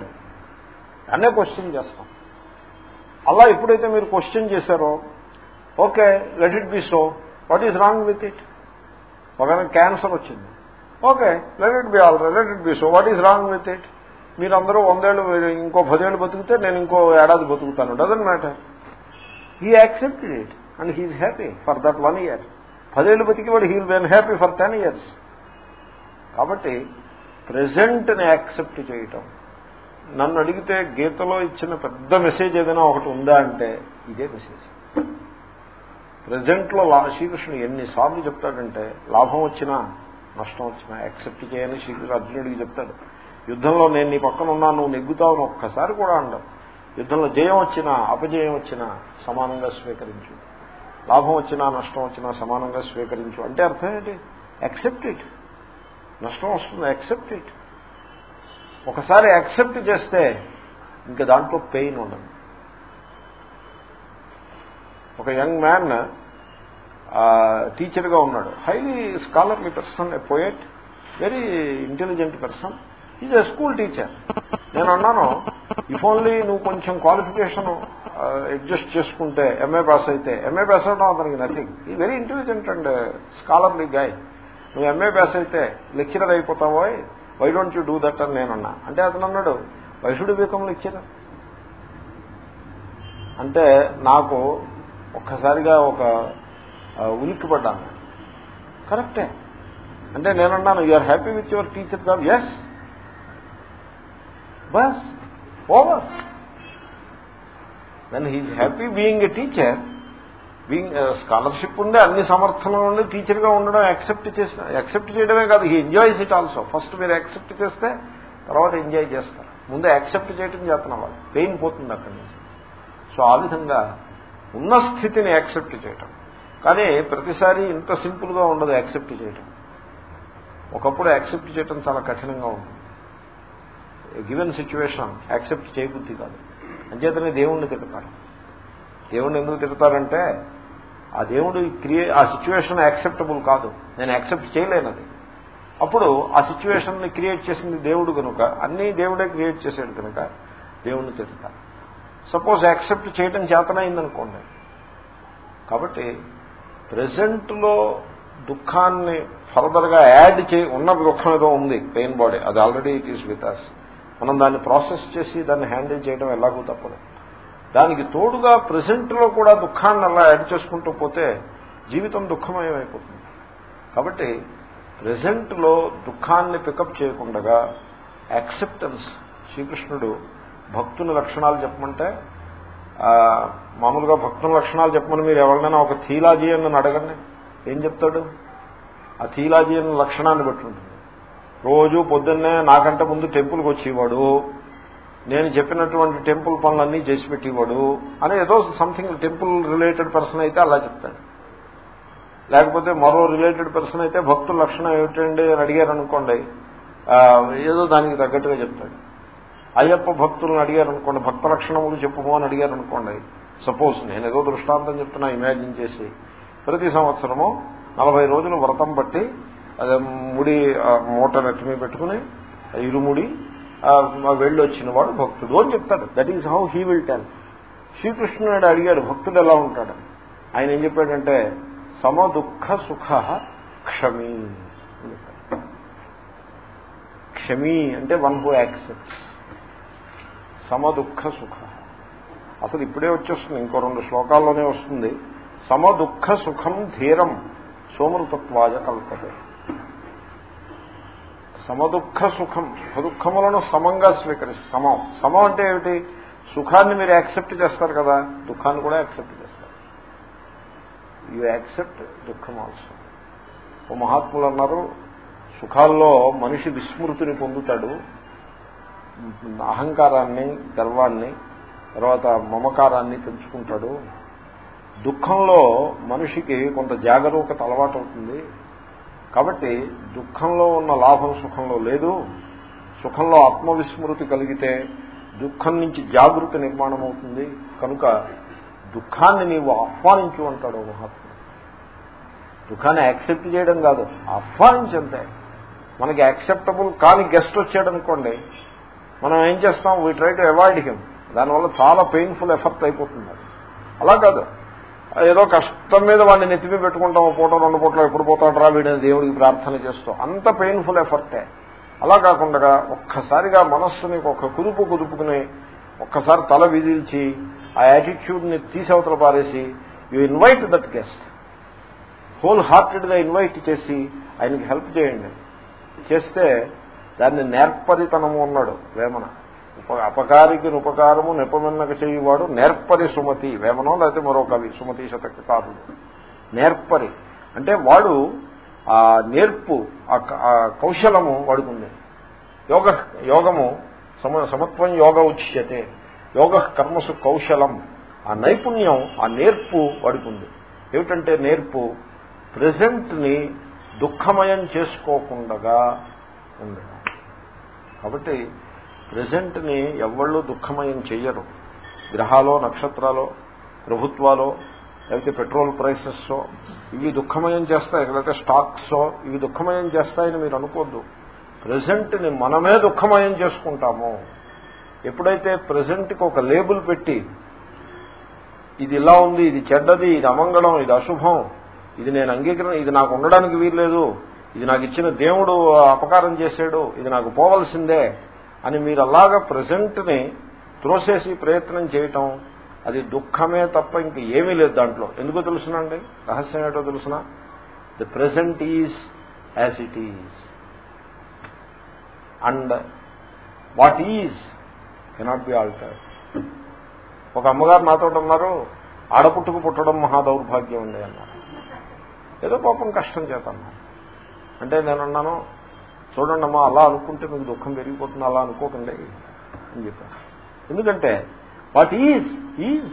అనే క్వశ్చన్ చేస్తాం. అలా ఎప్పుడైతే మీరు క్వశ్చన్ చేశారో okay let it be so what is wrong with it ఒక క్యాన్సర్ వచ్చింది. Okay let it be all let it be so what is wrong with it మీరందరూ వందేళ్ళు ఇంకో పదేళ్ళు బతుకుతే నేను ఇంకో ఏడాది బతుకుతాను. Doesn't matter he accepted it and he's happy for that one year పదేళ్ళు బతికి వాడు he'll will happy for ten years కాబట్టి ప్రజెంట్ని యాక్సెప్ట్ చేయటం. నన్ను అడిగితే గీతలో ఇచ్చిన పెద్ద మెసేజ్ ఏదైనా ఒకటి ఉందా అంటే ఇదే మెసేజ్ ప్రజెంట్లో శ్రీకృష్ణుడు ఎన్నిసార్లు చెప్తాడంటే లాభం వచ్చినా నష్టం వచ్చినా యాక్సెప్ట్ చేయని శ్రీకృష్ణ అర్జునుడికి చెప్తాడు. యుద్ధంలో నేను నీ పక్కన ఉన్నా నువ్వు నెగ్గుతావు ఒక్కసారి కూడా అండవు యుద్ధంలో జయం వచ్చినా అపజయం వచ్చినా సమానంగా స్వీకరించు. లాభం వచ్చినా నష్టం వచ్చినా సమానంగా స్వీకరించు. అంటే అర్థం ఏంటి? యాక్సెప్ట్ ఇట్ నష్టం వస్తుంది యాక్సెప్ట్ ఇట్ ఒకసారి యాక్సెప్ట్ చేస్తే ఇంకా దాంట్లో పెయిన్ ఉండదు. ఒక యంగ్ మ్యాన్ టీచర్గా ఉన్నాడు. Highly scholarly person a poet very intelligent person is a school teacher నేను అన్నాను ఇఫ్ ఓన్లీ నువ్వు కొంచెం క్వాలిఫికేషన్ అడ్జస్ట్ uh, చేసుకుంటే ఎంఏ పాస్ అయితే. ఎంఏ పాస్ అవడం అతనికి నథింగ్ ఈ very intelligent and scholarly guy నువ్వు ఎంఏ పాస్ అయితే lecturer అయిపోతావో? Why don't you do that అని నేనన్నా. అంటే అతను అన్నాడు వైషుడు బీకం లెక్చరర్ అంటే నాకు ఒక్కసారిగా ఒక uh, ఉలిక్కి పడ్డాను. కరెక్టే అంటే నేనన్నాను you're happy with your teacher job yes bus over then he's happy being a teacher being scholarship ఉండే అన్ని సమర్థనలు ఉండి టీచర్గా ఉండడం యాక్సెప్ట్ చేసిన యాక్సెప్ట్ చేయడమే కాదు he enjoys it also first మీరు యాక్సెప్ట్ చేస్తే తర్వాత ఎంజాయ్ చేస్తారు. ముందే యాక్సెప్ట్ చేయటం చేస్తున్నాం వాళ్ళు పెయిన్ పోతుంది అక్కడి నుంచి. సో ఆ విధంగా ఉన్న స్థితిని యాక్సెప్ట్ చేయటం. కానీ ప్రతిసారి ఇంత సింపుల్గా ఉండదు యాక్సెప్ట్ చేయటం. ఒకప్పుడు యాక్సెప్ట్ చేయటం చాలా కఠినంగా ఉంటుంది గివెన్ సిచ్యువేషన్ యాక్సెప్ట్ చేయబుద్ధి కాదు. అంచేతనే దేవుణ్ణి తిడతారు. దేవుణ్ణి ఎందుకు తిడతారంటే ఆ దేవుడు క్రియే ఆ సిచ్యువేషన్ యాక్సెప్టబుల్ కాదు. నేను యాక్సెప్ట్ చేయలేనది అప్పుడు ఆ సిచ్యువేషన్ని క్రియేట్ చేసింది దేవుడు కనుక అన్ని దేవుడే క్రియేట్ చేశాడు కనుక దేవుణ్ణి తిడతారు. సపోజ్ యాక్సెప్ట్ చేయడం చేతనైందనుకోండి కాబట్టి ప్రజెంట్లో దుఃఖాన్ని ఫర్దర్గా యాడ్ చే ఉన్న దుఃఖం ఏదో ఉంది పెయిన్ బాడీ అది already it is with us మనం దాన్ని ప్రాసెస్ చేసి దాన్ని హ్యాండిల్ చేయడం ఎలాగో తప్పదు. దానికి తోడుగా ప్రజెంట్లో కూడా దుఃఖాన్ని అలా యాడ్ చేసుకుంటూ పోతే జీవితం దుఃఖమయమైపోతుంది. కాబట్టి ప్రజెంట్లో దుఃఖాన్ని పికప్ చేయకుండా యాక్సెప్టెన్స్ శ్రీకృష్ణుడు భక్తుని లక్షణాలు చెప్పమంటే మామూలుగా భక్తుల లక్షణాలు చెప్పమని మీరు ఎవరినైనా ఒక థీలాజీ అని అడగండి. ఏం చెప్తాడు? ఆ థీలాజీ అన్న లక్షణాన్ని బట్టి ఉంటుంది. రోజు పొద్దున్నే నాకంటే ముందు టెంపుల్కి వచ్చేవాడు. నేను చెప్పినటువంటి టెంపుల్ పనులన్నీ చేసి పెట్టేవాడు అని ఏదో సంథింగ్ టెంపుల్ రిలేటెడ్ పర్సన్ అయితే అలా చెప్తాడు. లేకపోతే మరో రిలేటెడ్ పర్సన్ అయితే భక్తుల లక్షణం ఏమిటండి అని అడిగారు అనుకోండి ఏదో దానికి తగ్గట్టుగా చెప్తాడు. అయ్యప్ప భక్తులను అడిగారు అనుకోండి భక్త లక్షణములు చెప్పుము అని అడిగారు అనుకోండి సపోజ్ నేను ఏదో దృష్టాంతం చెప్తున్నా ఇమాజిన్ చేసి ప్రతి సంవత్సరము నలభై రోజులు వ్రతం పట్టి అదే ముడి మూట నెట్టమి పెట్టుకుని ఇరుముడి వెళ్ళి వచ్చిన వాడు భక్తుడు అని చెప్తాడు. That is how he will tell శ్రీకృష్ణుడు అడిగాడు భక్తుడు ఎలా ఉంటాడు? ఆయన ఏం చెప్పాడంటే సమ దుఃఖ సుఖ క్షమీ క్షమీ అంటే వన్ హూ యాక్సెప్ట్స్ సమ దుఃఖ సుఖ. అసలు ఇప్పుడే వచ్చేస్తుంది ఇంకో రెండు శ్లోకాల్లోనే వస్తుంది. సమ దుఃఖ సుఖం ధీరం సోమృతత్వాయ కల్పతే. సమదుఃఖ సుఖం సుఖదుఖములను సమంగా స్వీకరిస్తారు. సమం. సమం అంటే ఏమిటి? సుఖాన్ని మీరు యాక్సెప్ట్ చేస్తారు కదా దుఃఖాన్ని కూడా యాక్సెప్ట్ చేస్తారు. యూ యాక్సెప్ట్ దుఃఖం ఆల్సో. ఓ మహాత్ములు అన్నారు సుఖాల్లో మనిషి విస్మృతిని పొందుతాడు అహంకారాన్ని గర్వాన్ని తర్వాత మమకారాన్ని పెంచుకుంటాడు. దుఃఖంలో మనిషికి కొంత జాగరూకత అలవాటు అవుతుంది కాబట్టి దుఃఖంలో ఉన్న లాభం సుఖంలో లేదు. సుఖంలో ఆత్మవిస్మృతి కలిగితే దుఃఖం నుంచి జాగృతి నిర్మాణం అవుతుంది కనుక దుఃఖాన్ని నీవు ఆహ్వానించు అంటాడు మహాత్ముడు. దుఃఖాన్ని యాక్సెప్ట్ చేయడం కాదు ఆహ్వానించంతే. మనకి యాక్సెప్టబుల్ కాని గెస్ట్ వచ్చాడు అనుకోండి మనం ఏం చేస్తాం? We try to avoid him దానివల్ల చాలా పెయిన్ఫుల్ ఎఫెక్ట్ అయిపోతుంది. అలా కాదు. ఏదో కష్టం మీద వాడిని నెత్తిమీ పెట్టుకుంటాం పూట రెండు పూటలో ఎప్పుడు పోతాడు రా వీడిని దేవుడికి ప్రార్థన చేస్తాం. అంత పెయిన్ఫుల్ ఎఫర్టే అలా కాకుండా ఒక్కసారిగా మనస్సుని ఒక కుదుపు కుదుపుకుని ఒక్కసారి తల విదిల్చి ఆ యాటిట్యూడ్ని తీసవతల పారేసి you invite that guest whole హార్టెడ్గా invite చేసి ఆయనకి హెల్ప్ చేయండి. చేస్తే దాన్ని నేర్పరితనము ఉన్నాడు వేమన. అపకారికి ఉపకారము నిపమన్నక చేయువాడు నేర్పరి సుమతి వేమనం లేకపోతే మరో కవి సుమతి శతకారుడు నేర్పరి. అంటే వాడు ఆ నేర్పు ఆ కౌశలము వాడుకుంది. యోగ యోగము సమ సమత్వం యోగ ఉచ్యతే. యోగ కర్మసు కౌశలం. ఆ నైపుణ్యం ఆ నేర్పు వాడుకుంది. ఏమిటంటే నేర్పు? ప్రజెంట్ని దుఃఖమయం చేసుకోకుండా ఉండడం. కాబట్టి ప్రజెంట్ని ఎవళ్ళు దుఃఖమయం చెయ్యరు. గ్రహాలో నక్షత్రాలో ప్రభుత్వాలో లేకపోతే పెట్రోల్ ప్రైసెస్ ఇవి దుఃఖమయం చేస్తాయి లేకపోతే స్టాక్స్ ఇవి దుఃఖమయం చేస్తాయని మీరు అనుకోద్దు. ప్రజెంట్ని మనమే దుఃఖమయం చేసుకుంటాము. ఎప్పుడైతే ప్రజెంట్కి ఒక లేబుల్ పెట్టి ఇది ఇలా ఉంది ఇది చెడ్డది ఇది అమంగళం ఇది అశుభం ఇది నేను అంగీకరణ ఇది నాకు ఉండడానికి వీల్లేదు ఇది నాకు ఇచ్చిన దేవుడు అపకారం చేశాడు ఇది నాకు పోవలసిందే అని మీరు అలాగా ప్రజెంట్ని త్రోసేసి ప్రయత్నం చేయటం అది దుఃఖమే తప్ప ఇంక ఏమీ లేదు దాంట్లో. ఎందుకో తెలుసునండి రహస్యం ఏంటో తెలుసిన? The present is as it is and what is cannot be altered ఒక అమ్మగారు నాతో ఉన్నారు ఆడపుట్టుకు పుట్టడం మహా దౌర్భాగ్యం ఉంది అన్నారు. ఏదో పాపం కష్టం చేతన్నా అంటే నేనున్నాను చూడండి అమ్మా అలా అనుకుంటే మీకు దుఃఖం పెరిగిపోతుంది అలా అనుకోకండి అని చెప్పాను ఎందుకంటే వాట్ ఈజ్ ఈజ్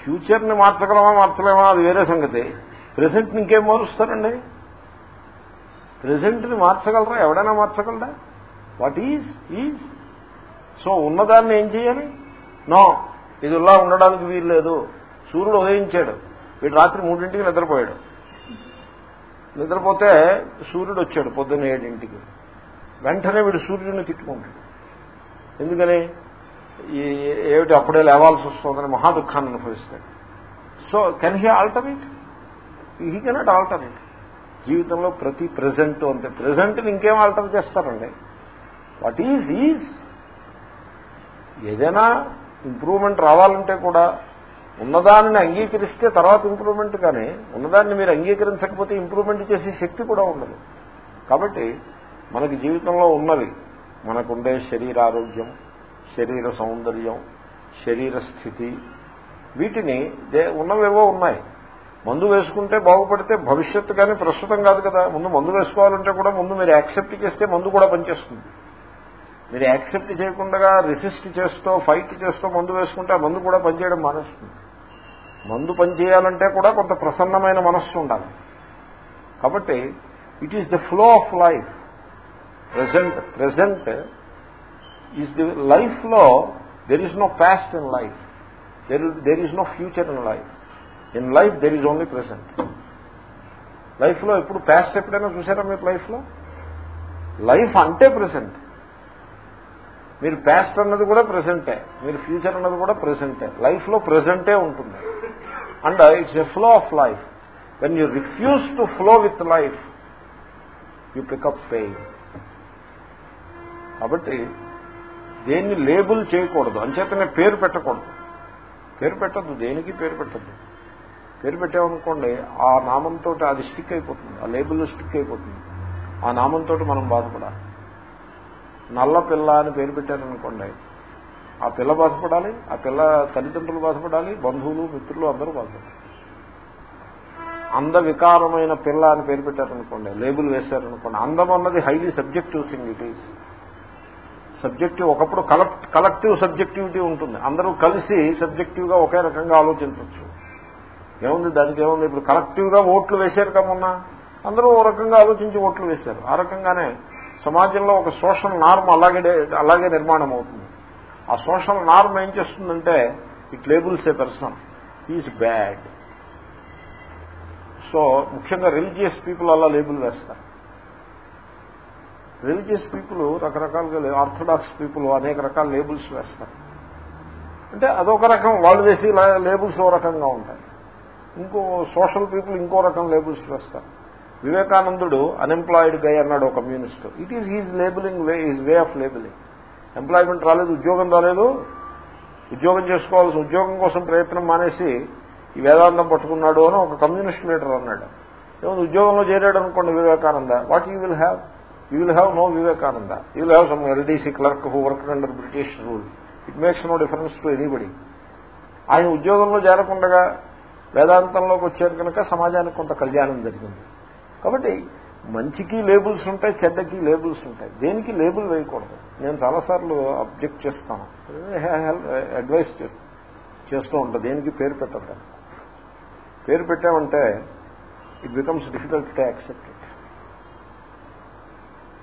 ఫ్యూచర్ని మార్చగలమా మార్చలేమా అది వేరే సంగతి. ప్రజెంట్ని ఇంకేం మారుస్తారండి? ప్రజెంట్ని మార్చగలరా? ఎవడైనా మార్చగలరా వాట్ ఈజ్ ఈజ్ సో ఉన్నదాన్ని ఏం చేయాలి? నో ఇది ఇలా ఉండడానికి వీలు లేదు సూర్యుడు ఉదయించాడు. వీడు రాత్రి మూడింటికి నిద్రపోయాడు. నిద్రపోతే సూర్యుడు వచ్చాడు పొద్దున్న ఏడింటికి. వెంటనే వీడు సూర్యుడిని తిట్టుకుంటాడు. ఎందుకని? ఏమిటి అప్పుడే లేవాల్సి వస్తుందని మహా దుఃఖాన్ని అనుభవిస్తాడు. So can he alternate he cannot alternate జీవితంలో ప్రతి ప్రజెంట్ అంతే ప్రజెంట్ని ఇంకేం ఆల్టర్ చేస్తారండి? వాట్ ఈజ్ ఈజ్ ఏదైనా ఇంప్రూవ్మెంట్ రావాలంటే కూడా ఉన్నదాన్ని అంగీకరిస్తే తర్వాత ఇంప్రూవ్మెంట్ కానీ ఉన్నదాన్ని మీరు అంగీకరించకపోతే ఇంప్రూవ్మెంట్ చేసే శక్తి కూడా ఉండదు. కాబట్టి మనకి జీవితంలో ఉన్నది మనకుండే శరీరారోగ్యం శరీర సౌందర్యం శరీర స్థితి. వీటిని ఉన్నవేవో ఉన్నాయి. మందు వేసుకుంటే బాగుపడితే భవిష్యత్తు కానీ ప్రస్తుతం కాదు కదా. ముందు మందు వేసుకోవాలంటే కూడా ముందు మీరు యాక్సెప్ట్ చేస్తే మందు కూడా పనిచేస్తుంది. మీరు యాక్సెప్ట్ చేయకుండా రిసిస్ట్ చేస్తూ ఫైట్ చేస్తూ మందు వేసుకుంటే ఆ మందు కూడా పనిచేయడం మానేస్తుంది. మందు పనిచేయాలంటే కూడా కొంత ప్రసన్నమైన మనస్సు ఉండాలి. కాబట్టి it is the flow of life present present is the లైఫ్లో there is no past in life there is no future in life in life there is only present లైఫ్లో ఎప్పుడు పాస్ట్ ఎప్పుడైనా చూసారా మీరు లైఫ్లో లైఫ్ అంటే ప్రజెంట్ మీరు past అన్నది కూడా ప్రజెంటే మీరు ఫ్యూచర్ అన్నది కూడా ప్రజెంటే లైఫ్లో ప్రజెంటే ఉంటుంది and it's a flow of life when you refuse to flow with life you pick up pain కాబట్టి దేన్ని లేబుల్ చేయకూడదు. అంచేతనే పేరు పెట్టకూడదు. పేరు పెట్టద్దు. దేనికి పేరు పెట్టద్దు? పేరు పెట్టామనుకోండి ఆ నామంతో అది స్టిక్ అయిపోతుంది. ఆ లేబుల్ స్టిక్ అయిపోతుంది. ఆ నామంతో మనం బాధపడాలి. నల్ల పిల్ల అని పేరు పెట్టారనుకోండి ఆ పిల్ల బాధపడాలి ఆ పిల్ల తల్లిదండ్రులు బాధపడాలి బంధువులు మిత్రులు అందరూ బాధపడాలి. అందవికారమైన పిల్ల అని పేరు పెట్టారనుకోండి లేబుల్ వేశారనుకోండి అందం అన్నది highly subjective thing it is subjective ఒకప్పుడు కలెక్టివ్ సబ్జెక్టివిటీ ఉంటుంది. అందరూ కలిసి సబ్జెక్టివ్గా ఒకే రకంగా ఆలోచించవచ్చు. ఏముంది దానికి ఏముంది? ఇప్పుడు కలెక్టివ్గా ఓట్లు వేశారు కమ్మన్నా అందరూ ఓ రకంగా ఆలోచించి ఓట్లు వేశారు. ఆ రకంగానే సమాజంలో ఒక సోషల్ నార్మ్ అలాగే అలాగే నిర్మాణం అవుతుంది ఆ సోషల్ నార్మ్ ఏం చేస్తుందంటే it labels a person. Is bad. So ముఖ్యంగా రిలీజియస్ పీపుల్ అలా లేబుల్ వేస్తారు. రిలీజియస్ పీపుల్ రకరకాలుగా ఆర్థడాక్స్ పీపుల్ అనేక రకాల లేబుల్స్ వేస్తారు. అంటే అదొక రకం వాళ్ళు వేసి లేబుల్స్ ఓ రకంగా ఉంటాయి. ఇంకో సోషల్ పీపుల్ ఇంకో రకం లేబుల్స్ వేస్తారు. వివేకానందుడు అన్ఎంప్లాయిడ్ గై అన్నాడు ఒక communist. It is his labeling way is way of labeling. Employment రాలేదు ఉద్యోగం రాలేదు. ఉద్యోగం చేసుకోవాల్సి ఉద్యోగం కోసం ప్రయత్నం మానేసి ఈ వేదాంతం పట్టుకున్నాడు అని ఒక కమ్యూనిస్ట్ లీడర్ అన్నాడు. ఏమో ఉద్యోగంలో చేరాడు అనుకోండి Vivekananda. What you will have you will have no Vivekananda. You will have some LDC clerk who work under British rule it makes no difference to anybody ఆయన ఉద్యోగంలో చేరకుండా వేదాంతంలోకి వచ్చారు కనుక సమాజానికి కొంత కళ్యాణం జరిగింది. కాబట్టి మంచికి లేబుల్స్ ఉంటాయి చెడ్డకి లేబుల్స్ ఉంటాయి. దేనికి లేబుల్ వేయకూడదు. నేను చాలాసార్లు అబ్జెక్ట్ చేస్తాను. అడ్వైస్ చేస్తూ ఉంటా. దేనికి పేరు పెట్టద్దు పేరు పెట్టామంటే it becomes difficult to accept it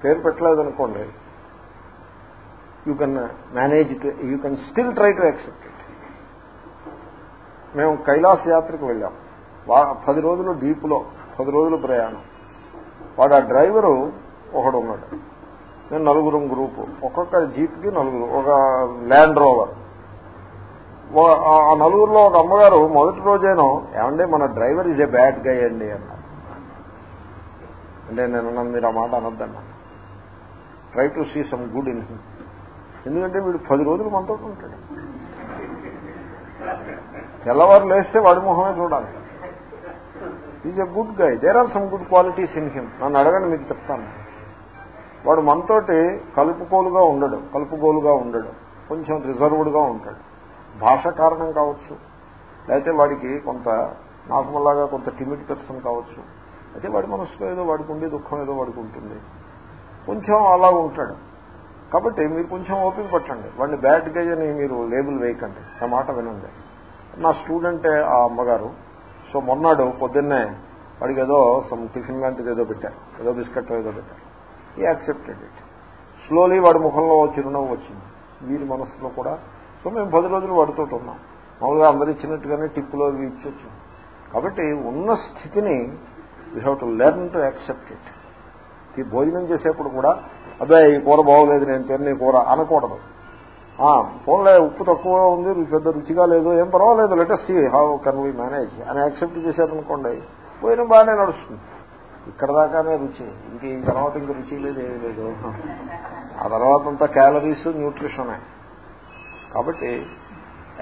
పేరు పెట్టలేదనుకోండి you can manage it you can still try to accept it మేము కైలాస యాత్రకు వెళ్ళాం. పది రోజులు డీప్లో పది రోజులు ప్రయాణం. వాడు ఆ డ్రైవరు ఒకడు ఉన్నాడు నేను నలుగురం గ్రూపు. ఒక్కొక్క జీప్కి నలుగురు ఒక ల్యాండ్ రోవర్. ఆ నలుగురిలో ఒక అమ్మగారు మొదటి రోజేనో ఏమంటే మన driver is a bad guy అండి అన్నారు. అంటే నేను మీరు ఆ మాట అనొద్దన్నా. Try to see some good in him. ఎందుకంటే వీడు పది రోజులు మనతో ఉంటాడు. తెల్లవారు లేస్తే వాడి మొహమే చూడాలి. Is a good guy there are some good qualities in him నన్ను అడగండి మీకు చెప్తాను. వాడు మనతోటి కలుపుకోలుగా ఉండడు కలుపుకోలుగా ఉండడు. కొంచెం రిజర్వ్డ్గా ఉంటాడు. భాష కారణం కావచ్చు. లేకపోతే వాడికి కొంత నాకుమల్లాగా కొంత టిమిడ్ పర్సన్ కావచ్చు. అయితే వాడి మనసులో ఏదో వాడికి ఉండే దుఃఖం ఏదో వాడికి ఉంటుంది కొంచెం అలా ఉంటాడు. కాబట్టి మీరు కొంచెం ఓపిక పట్టండి. వాడిని బ్యాడ్ గై అని మీరు లేబుల్ వేయకండి. ఆ మాట వినండి. నా స్టూడెంటే ఆ అమ్మగారు. సో మొన్నాడు పొద్దున్నే వాడికి ఏదో సమ్ టిఫిన్ లాంటిది ఏదో పెట్టారు ఏదో బిస్కెట్ ఏదో పెట్టారు ఈ యాక్సెప్టెడ్ ఇట్ స్లోలీ వాడి ముఖంలో చిరునవ్వు వచ్చింది. వీరి మనసులో కూడా. సో మేము పది రోజులు వాడితో ఉన్నాం. మామూలుగా అందరు ఇచ్చినట్టుగానే టిప్పులో ఇచ్చొచ్చు కాబట్టి ఉన్న స్థితిని you have to learn to accept it ఈ భోజనం చేసేప్పుడు కూడా అబ్బాయి ఈ కూర బాగోలేదు నేను తిన్న కూర అనకూడదు. పోన్లే ఉప్పు తక్కువ ఉంది పెద్ద రుచిగా లేదు ఏం పర్వాలేదు let us see how can we manage అని యాక్సెప్ట్ చేశారనుకోండి పోయిన బాగానే నడుస్తుంది. ఇక్కడ దాకానే రుచి ఇంక ఈ తర్వాత ఇంక రుచి లేదు ఏమీ లేదు. ఆ తర్వాత అంతా క్యాలరీస్ న్యూట్రిషనే కాబట్టి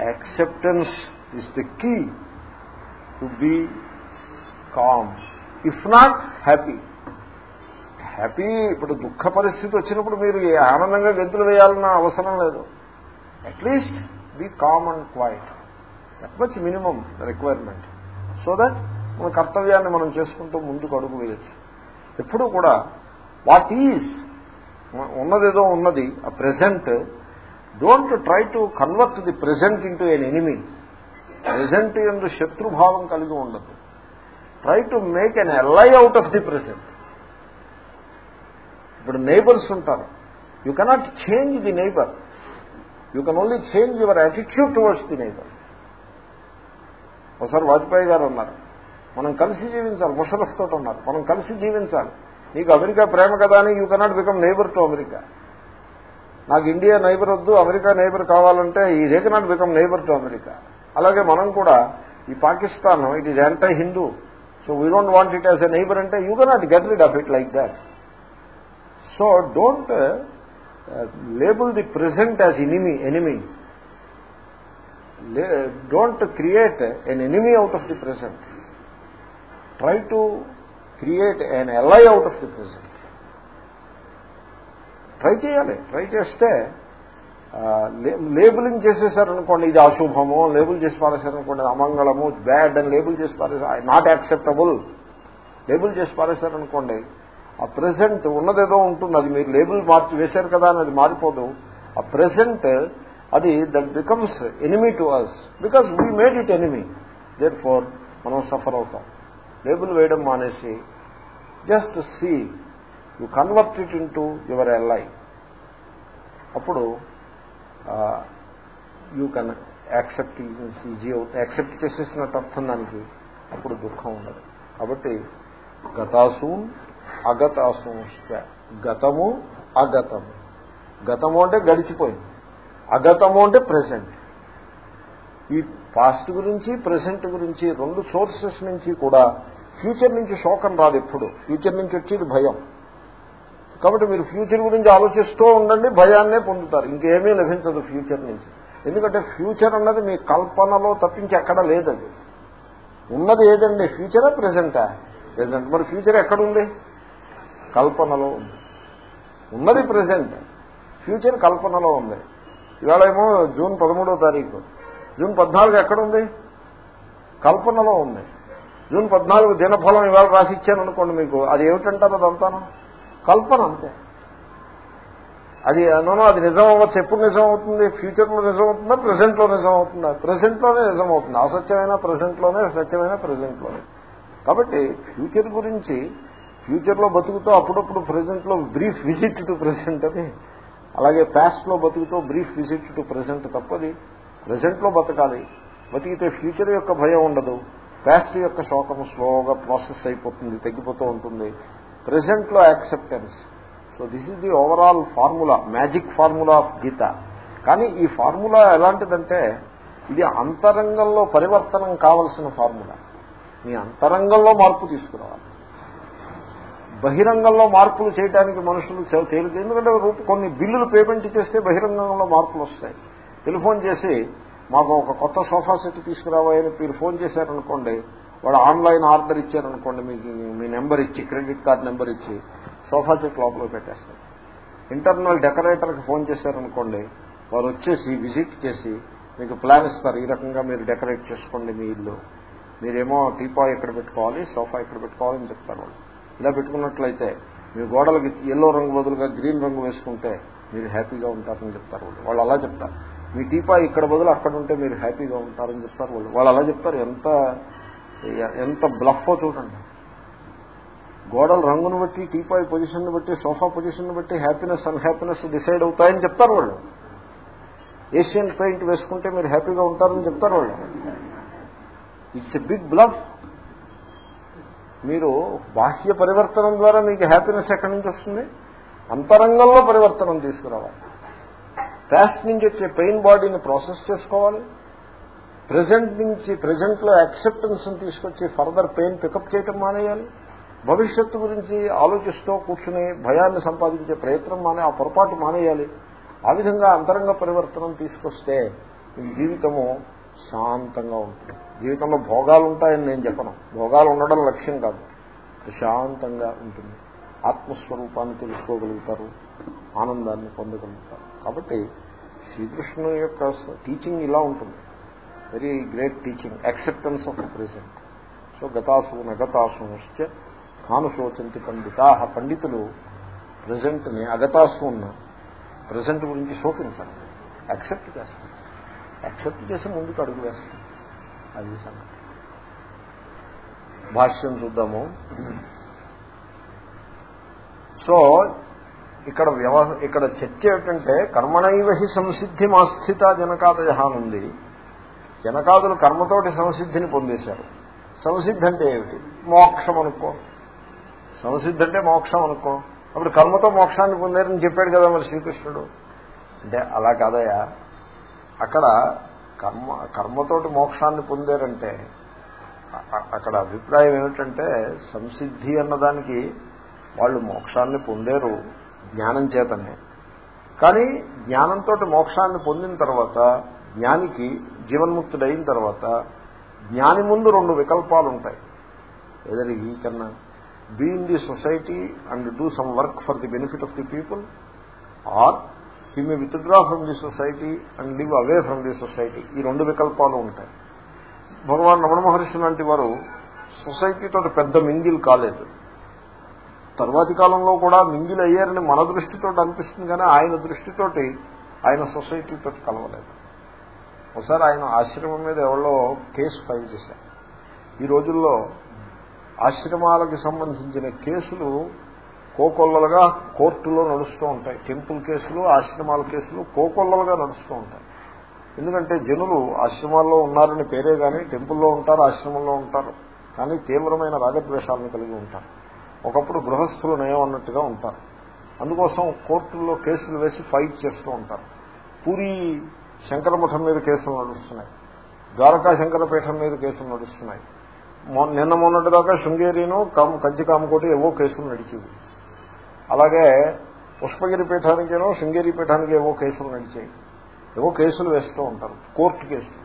acceptance is the key to be calm if not happy happy ఇప్పుడు దుఃఖ పరిస్థితి వచ్చినప్పుడు మీరు ఆనందంగా గంతులు వేయాలన్న అవసరం లేదు. At least be calm and quiet that much minimum requirement so that మన కర్తవ్యాన్ని మనం చేసుకుంటూ ముందుకు అడుగు వేయచ్చు. ఎప్పుడూ కూడా వాట్ ఈజ్ ఉన్నదేదో ఉన్నది ఆ present don't try to convert the present into an enemy present ఎందు శత్రుభావం కలిగి ఉండదు try to make an ally out of the present ఇప్పుడు నైబర్స్ ఉంటారు. You cannot change the neighbour you can only change your attitude towards the nature ఒకసారి వాజ్పేయి గారు ఉన్నారు మనం కలిసి జీవించాలి ముషరఫ్ తోటి ఉన్నారు. మనం కలిసి జీవించాలి. నీకు అమెరికా ప్రేమ కదా అని you cannot become neighbour to America. నాకు ఇండియా నైబర్ వద్దు అమెరికా నైబర్ కావాలంటే ఈ they cannot become neighbour to America. అలాగే మనం కూడా ఈ Pakistan it is anti Hindu so we don't want it as a neighbour అంటే you cannot get rid of it like that so don't label the present as enemy enemy don't create an enemy out of the present try to create an ally out of the present try చేయాలి try చేస్తే labelling చేసేసారనుకోండి ఇది అశుభము label చేసి పారేశారనుకోండి అమంగళము bad అని label చేసి పారేసారు not acceptable label చేసి పారేశారనుకోండి ఆ ప్రెసెంట్ ఉన్నదేదో ఉంటుంది. అది మీరు లేబుల్ మార్చి వేశారు కదా అని అది మారిపోదు. ఆ ప్రెసెంట్ అది that becomes enemy to us because we made it enemy therefore మనం సఫర్ అవుతాం. లేబుల్ వేయడం మానేసి just see you convert it in to your ally అప్పుడు యూ కెన్ యాక్సెప్ట్ ఈజీ అవుతుంది యాక్సెప్ట్ చేసేసినట్టు అర్థం దానికి అప్పుడు దుఃఖం ఉండదు. కాబట్టి గతాసూన్ అగతాసు గతము అగతము. గతము అంటే గడిచిపోయింది. అగతము అంటే ప్రెసెంట్ ఈ పాస్ట్ గురించి ప్రెసెంట్ గురించి రెండు సోర్సెస్ నుంచి కూడా ఫ్యూచర్ నుంచి శోకం రాదు ఎప్పుడు. ఫ్యూచర్ నుంచి వచ్చేది భయం. కాబట్టి మీరు ఫ్యూచర్ గురించి ఆలోచిస్తూ ఉండండి భయాన్నే పొందుతారు. ఇంకేమీ లభించదు ఫ్యూచర్ నుంచి. ఎందుకంటే ఫ్యూచర్ అన్నది మీ కల్పనలో తప్పించి ఎక్కడ లేదది. ఉన్నది ఏదండి? ఫ్యూచరా ప్రెసెంటా ప్రెసెంట్ మరి ఫ్యూచర్ ఎక్కడుంది? కల్పనలో ఉంది. ఉన్నది ప్రెసెంట్. ఫ్యూచర్ కల్పనలో ఉంది. ఇవాళ ఏమో జూన్ పదమూడో తారీఖు. జూన్ పద్నాలుగు ఎక్కడుంది? కల్పనలో ఉంది. జూన్ పద్నాలుగు దినఫలం ఇవాళ రాసి ఇచ్చాననుకోండి మీకు. అది ఏమిటంటారు అదంతాను? కల్పన అంతే. అది అనో అది నిజం అవ్వచ్చు. ఎప్పుడు నిజం అవుతుంది? ఫ్యూచర్లో నిజం అవుతుందా? ప్రజెంట్లో నిజం అవుతుందా? ప్రజెంట్లోనే నిజం అవుతుంది. అసత్యమైన ప్రజెంట్లోనే సత్యమైన ప్రజెంట్లోనే కాబట్టి ఫ్యూచర్ గురించి ఫ్యూచర్లో బతుకుతూ అప్పుడప్పుడు ప్రజెంట్లో బ్రీఫ్ విజిట్ టు ప్రజెంట్ అని అలాగే ప్యాస్ట్లో బతుకుతూ బ్రీఫ్ విజిట్ టు ప్రజెంట్ తప్పది. ప్రజెంట్లో బతకాలి. బతికితే ఫ్యూచర్ యొక్క భయం ఉండదు. ప్యాస్ట్ యొక్క శోకం స్లోగా ప్రాసెస్ అయిపోతుంది తగ్గిపోతూ ఉంటుంది. ప్రజెంట్లో acceptance so this is the overall formula magic formula of Gita కానీ ఈ ఫార్ములా ఎలాంటిదంటే ఇది అంతరంగంలో పరివర్తనం కావలసిన ఫార్ములా మీ అంతరంగంలో మార్పు తీసుకురావాలి. బహిరంగంలో మార్పులు చేయడానికి మనుషులు తేలిక ఎందుకంటే కొన్ని బిల్లులు పేమెంట్ చేస్తే బహిరంగంలో మార్పులు వస్తాయి. టెలిఫోన్ చేసి మాకు ఒక కొత్త సోఫా సెట్ తీసుకురావాయని మీరు ఫోన్ చేశారనుకోండి వాడు ఆన్లైన్ ఆర్డర్ ఇచ్చారనుకోండి మీకు మీ నెంబర్ ఇచ్చి క్రెడిట్ కార్డ్ నెంబర్ ఇచ్చి సోఫా సెట్ లోపల పెట్టేస్తారు. ఇంటర్నల్ డెకరేటర్కి ఫోన్ చేశారనుకోండి వారు వచ్చేసి విజిట్ చేసి మీకు ప్లాన్ ఇస్తారు ఈ రకంగా మీరు డెకరేట్ చేసుకోండి మీ ఇల్లు. మీరేమో టీపా ఎక్కడ పెట్టుకోవాలి సోఫా ఎక్కడ పెట్టుకోవాలని చెప్తారు వాళ్ళు. ఇలా పెట్టుకున్నట్లయితే మీ గోడలకి ఎల్లో రంగు బదులుగా గ్రీన్ రంగు వేసుకుంటే మీరు హ్యాపీగా ఉంటారని చెప్తారు వాళ్ళు. వాళ్ళు అలా చెప్తారు. మీ టీపా ఇక్కడ బదులు అక్కడ ఉంటే మీరు హ్యాపీగా ఉంటారని చెప్తారు వాళ్ళు. వాళ్ళు అలా చెప్తారు. ఎంత ఎంత బ్లఫ్ చూడండి. గోడల రంగును బట్టి టీపాయ్ పొజిషన్ బట్టి సోఫా పొజిషన్ బట్టి హ్యాపీనెస్ అన్హ్యాపీనెస్ డిసైడ్ అవుతాయని చెప్తారు వాళ్ళు. ఏషియన్ పెయింట్ వేసుకుంటే మీరు హ్యాపీగా ఉంటారని చెప్తారు వాళ్ళు. ఇట్స్ ఎ బిగ్ బ్లఫ్ మీరు బాహ్య పరివర్తనం ద్వారా మీకు హ్యాపీనెస్ ఎక్కడి నుంచి వస్తుంది? అంతరంగంలో పరివర్తనం తీసుకురావాలి. ప్యాస్ట్ నుంచి వచ్చే పెయిన్ బాడీని ప్రాసెస్ చేసుకోవాలి. ప్రజెంట్ నుంచి ప్రజెంట్లో యాక్సెప్టెన్స్ తీసుకొచ్చి ఫర్దర్ పెయిన్ పికప్ చేయటం మానేయాలి. భవిష్యత్తు గురించి ఆలోచిస్తూ కూర్చుని భయాన్ని సంపాదించే ప్రయత్నం మానే ఆ పొరపాటు మానేయాలి. ఆ విధంగా అంతరంగ పరివర్తనం తీసుకొస్తే జీవితము శాంతంగా ఉంటుంది. జీవితంలో భోగాలు ఉంటాయని నేను చెప్పను. భోగాలు ఉండడం లక్ష్యం కాదు. ప్రశాంతంగా ఉంటుంది. ఆత్మస్వరూపాన్ని తెలుసుకోగలుగుతారు. ఆనందాన్ని పొందగలుగుతారు. కాబట్టి శ్రీకృష్ణు యొక్క టీచింగ్ ఇలా ఉంటుంది. Very great teaching acceptance of present so గతాసు నగతాసు కానుశోచంతి పండితా పండితులు ప్రజెంట్ని అగతాసు ఉన్న ప్రజెంట్ గురించి శోకించాలి. యాక్సెప్ట్ చేస్తారు యాక్సెప్ట్ చేసి ముందుకు అడుగు వేస్తాం. అది సంగతి. భాష్యం చూద్దాము. సో ఇక్కడ వ్యవ ఇక్కడ చర్చ ఏమిటంటే కర్మణైవహి సంసిద్ధి మాస్థిత జనకాదయ ఉంది. జనకాదులు కర్మతోటి సంసిద్ధిని పొందేశారు. సంసిద్ధి అంటే ఏమిటి? మోక్షం అనుకో. సంసిద్ధి అంటే మోక్షం అనుకో. అప్పుడు కర్మతో మోక్షాన్ని పొందారని చెప్పాడు కదా మరి శ్రీకృష్ణుడు. అంటే అలా కాదయా అక్కడ కర్మ కర్మతోటి మోక్షాన్ని పొందారంటే అక్కడ అభిప్రాయం ఏమిటంటే సంసిద్ధి అన్నదానికి వాళ్ళు మోక్షాన్ని పొందారు జ్ఞానం చేతనే. కానీ జ్ఞానంతో మోక్షాన్ని పొందిన తర్వాత జ్ఞానికి జీవన్ముక్తుడైన తర్వాత జ్ఞాని ముందు రెండు వికల్పాలు ఉంటాయి ఎదర్ ఈ కన్నా be in the society and do some work for the benefit of the people or he may withdraw from the society and live away from the society ఈ రెండు వికల్పాలు ఉంటాయి. భగవాన్ రమణ మహర్షి లాంటి వారు సొసైటీతో పెద్ద మింగిల్ కాలేదు. తర్వాతి కాలంలో కూడా మింగిల్ అయ్యారని మన దృష్టితో అనిపిస్తుంది కానీ ఆయన దృష్టితోటి ఆయన సొసైటీతో కలవలేదు. ఒకసారి ఆయన ఆశ్రమం మీద ఎవరో కేసు ఫైల్ చేశారు. ఈ రోజుల్లో ఆశ్రమాలకు సంబంధించిన కేసులు కోకొల్లలుగా కోర్టులో నడుస్తూ ఉంటాయి. టెంపుల్ కేసులు ఆశ్రమాల కేసులు కోకొల్లలుగా నడుస్తూ ఉంటాయి. ఎందుకంటే జనులు ఆశ్రమాల్లో ఉన్నారని పేరే కానీ టెంపుల్లో ఉంటారు ఆశ్రమంలో ఉంటారు. కానీ తీవ్రమైన రాగద్వేషాలను కలిగి ఉంటారు. ఒకప్పుడు గృహస్థులు నయం అన్నట్టుగా ఉంటారు. అందుకోసం కోర్టుల్లో కేసులు వేసి ఫైట్ చేస్తూ ఉంటారు. పూరి శంకరమఠం మీద కేసులు నడుస్తున్నాయి. ద్వారకా శంకరపీఠం మీద కేసులు నడుస్తున్నాయి. నిన్న మొన్నటిదాకా శృంగేరిను కంచి కామకోటి ఏవో కేసులు నడిచేవి. అలాగే పుష్పగిరి పీఠానికేనో శృంగేరి పీఠానికి ఏవో కేసులు నడిచాయి. ఏవో కేసులు వేస్తూ ఉంటారు. కోర్టు కేసులు.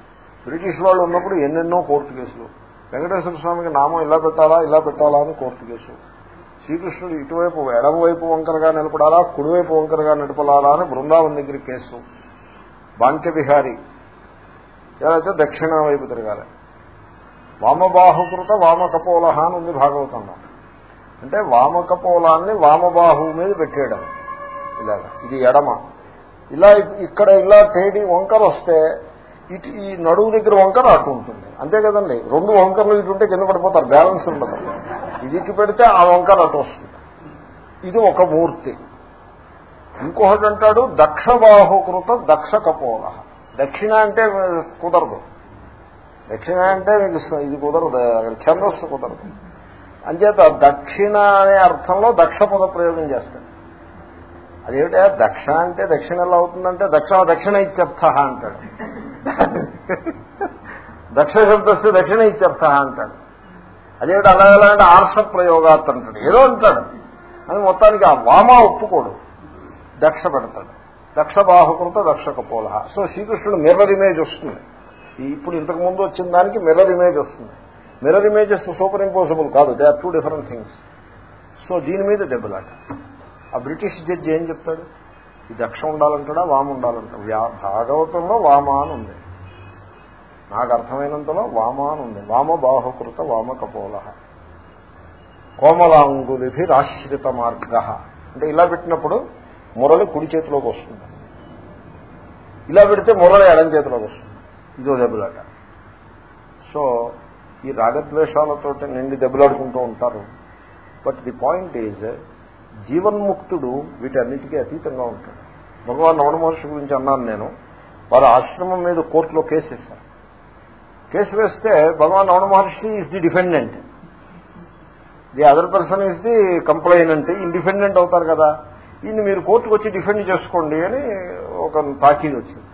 బ్రిటిష్ వాళ్ళు ఉన్నప్పుడు ఎన్నెన్నో కోర్టు కేసులు. వెంకటేశ్వర స్వామికి నామం ఇలా పెట్టాలా ఇలా పెట్టాలా అని కోర్టు కేసు శ్రీకృష్ణుడు ఇటువైపు ఎడమవైపు వంకరగా నిలపడాలా కుడివైపు వంకరగా నడపలాలా అని బృందావన్ దగ్గర కేసు. బాంక్య విహారి ఎలా అయితే దక్షిణ వైపు తిరగాలి. వామబాహుకృత వామకపోలహ అని ఉంది భాగవతంలో. అంటే వామకపోలాన్ని వామబాహువు మీద పెట్టేయడం. ఇలాగా. ఇది ఎడమ. ఇలా ఇక్కడ ఇలా తేడి వంకర వస్తే ఇటు ఈ నడువు దగ్గర వంకర అటు ఉంటుంది. అంతే కదండి. రెండు వంకరలు ఇటు ఉంటే కింద పడిపోతారు. బ్యాలెన్స్ ఉండదు. ఇది ఇటు పెడితే ఆ వంకర అటు వస్తుంది. ఇది ఒక మూర్తి. ఇంకొకటి అంటాడు దక్ష బాహుకృత దక్ష కపోల దక్షిణ అంటే కుదరదు. దక్షిణ అంటే మీకు ఇది కుదరదు. ఛందస్సు కుదరదు. అంచేత దక్షిణ అనే అర్థంలో దక్ష పద ప్రయోగం చేస్తాడు. అదేమిటా? దక్ష అంటే దక్షిణ ఎలా అవుతుందంటే దక్షిణ దక్షిణ ఇత్యర్థ అంటాడు. దక్షిణ శబ్దస్తే దక్షిణ ఇత్యర్థ అంటాడు. అదేమిటి? అలా ఎలా అంటే ఆర్ష ప్రయోగాత్ అంటాడు. ఏదో అంటాడు. అని మొత్తానికి ఆ వామ ఒప్పుకోడు. దక్ష పెడతాడు. దక్ష బాహుకులతో దక్ష కపోల. సో శ్రీకృష్ణుడు మిర్రర్ ఇమేజ్ వస్తుంది. ఇప్పుడు ఇంతకు ముందు వచ్చిన దానికి మిర్రర్ ఇమేజ్ వస్తుంది. మిర్రర్ ఇమేజెస్ సూపర్ ఇంపాసిబుల్ కాదు they are two different things so దీని మీద దెబ్బలాట. ఆ బ్రిటిష్ జడ్జి ఏం చెప్తాడు? ఈ దక్ష ఉండాలంటాడా? వామ ఉండాలంటాడు? భాగవతంలో వామ అని ఉంది. నాకు అర్థమైనంతలో వామ అని ఉంది. వామ బాహుకృత వామ కపోల. కోమలాంగులిభిరాశ్రిత మార్గ. అంటే ఇలా పెట్టినప్పుడు మురళి కుడి చేతిలోకి వస్తుంది. ఇలా పెడితే మురళి ఎడం చేతిలోకి వస్తుంది. ఇదో దెబ్బలాట. సో ఈ రాగద్వేషాలతో నిండి దెబ్బలాడుకుంటూ ఉంటారు. బట్ ది పాయింట్ ఈజ్ జీవన్ముక్తుడు వీటన్నిటికీ అతీతంగా ఉంటాడు. భగవాన్ రమణ మహర్షి గురించి అన్నాను నేను. వారు ఆశ్రమం మీద కోర్టులో కేసు వేశారు. కేసు వేస్తే Bhagavan Ramana Maharshi is the defendant the other person is the complainant independent అవుతారు కదా. ఈయన మీరు కోర్టుకు వచ్చి డిఫెండ్ చేసుకోండి అని ఒక తాకీదు వచ్చింది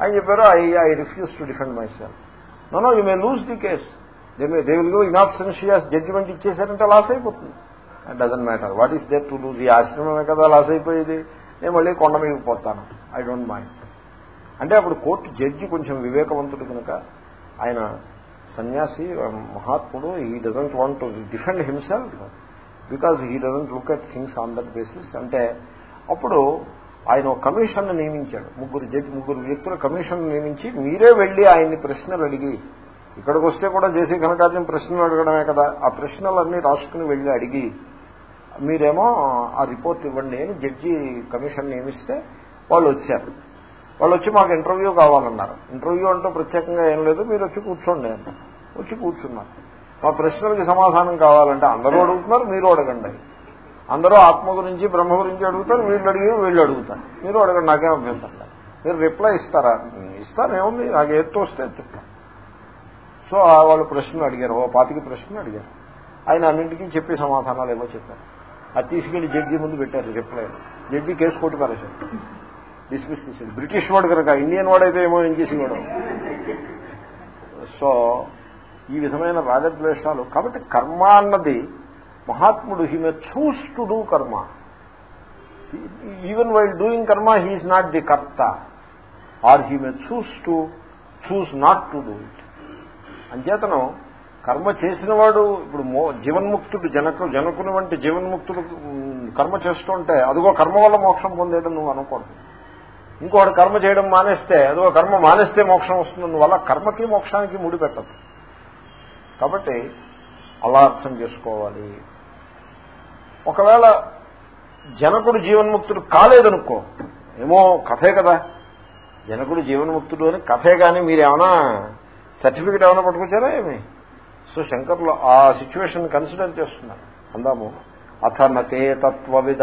ఆయన చెప్పారు I I refuse to defend myself no no you may lose the case they may they will go in absentia judgement ఇచ్చేసారంటే loss అయిపోతుంది. Doesn't matter what is there to lose ఈ ఆశ్రమమే కదా లాస్ అయిపోయేది? నేను మళ్ళీ కొండ మీద పోతాను. ఐ డోంట్ మైండ్ అంటే అప్పుడు కోర్టు జడ్జి కొంచెం వివేకవంతుడు కనుక ఆయన సన్యాసి మహాత్ముడు ఈ doesn't want to defend himself because he doesn't look at things on that basis అంటే అప్పుడు ఆయన ఒక కమిషన్ నియమించాడు. ముగ్గురు జడ్జి ముగ్గురు వ్యక్తుల కమిషన్ నియమించి మీరే వెళ్ళి ఆయన్ని ప్రశ్నలు అడిగి ఇక్కడికి వస్తే కూడా చేసి ఘనకార్యం ప్రశ్నలు అడగడమే కదా. ఆ ప్రశ్నలన్నీ రాసుకుని వెళ్ళి అడిగి మీరేమో ఆ రిపోర్ట్ ఇవ్వండి అని జడ్జి కమిషన్ నియమిస్తే వాళ్ళు వచ్చారు. వాళ్ళు వచ్చి మాకు ఇంటర్వ్యూ కావాలన్నారు. ఇంటర్వ్యూ అంటూ ప్రత్యేకంగా ఏం లేదు మీరు వచ్చి కూర్చోండి వచ్చి కూర్చున్నారు. మా ప్రశ్నలకి సమాధానం కావాలంటే అందరూ అడుగుతున్నారు మీరు అడగండి. అందరూ ఆత్మ గురించి బ్రహ్మ గురించి అడుగుతారు వీళ్ళు అడిగి వీళ్ళు అడుగుతారు. మీరు అడగండి నాకేం అభ్యంతరం మీరు రిప్లై ఇస్తారా? ఇస్తారు ఏముంది నాకు ఎత్తు వస్తే చెప్తాను సో వాళ్ళు ప్రశ్నలు అడిగారు ఓ పాతికి ప్రశ్నలు అడిగారు. ఆయన అన్నింటికీ చెప్పి సమాధానాలు ఏమో చెప్పారు. అది తీసుకెళ్ళి జడ్జి ముందు పెట్టారు రిప్లై జడ్జి కేసు కొట్టి పారేశారు డిస్మిస్ చేశాడు బ్రిటిష్ వాడు కనుక ఇండియన్ వాడైతే ఏమో ఏం చేసేవాడు? సో ఈ విధమైన రాగద్వేషాలు కాబట్టి కర్మ అన్నది మహాత్ముడు he may choose to do karma. Even while doing karma he is not the karta. Or he may choose to choose not to do it అంచేతను కర్మ చేసినవాడు ఇప్పుడు జీవన్ముక్తుడు జనకు జనకుని వంటి జీవన్ముక్తుడు కర్మ చేస్తుంటే అదిగో కర్మ వల్ల మోక్షం పొందేయడం నువ్వు అనుకోండి ఇంకోటి కర్మ చేయడం మానేస్తే అదిగో కర్మ మానేస్తే మోక్షం వస్తుంది వల్ల కర్మకి మోక్షానికి ముడిపెట్టదు కాబట్టి అలా అర్థం చేసుకోవాలి. ఒకవేళ జనకుడు జీవన్ముక్తుడు కాలేదనుకో ఏమో కథే కదా. జనకుడు జీవన్ముక్తుడు అని కథే కానీ మీరేమన్నా సర్టిఫికెట్ ఏమైనా పట్టుకొచ్చారా ఏమి? సో శంకర్లు ఆ సిచ్యువేషన్ కన్సిడర్ చేస్తున్నారు. అందాము అథనతే తత్వవిద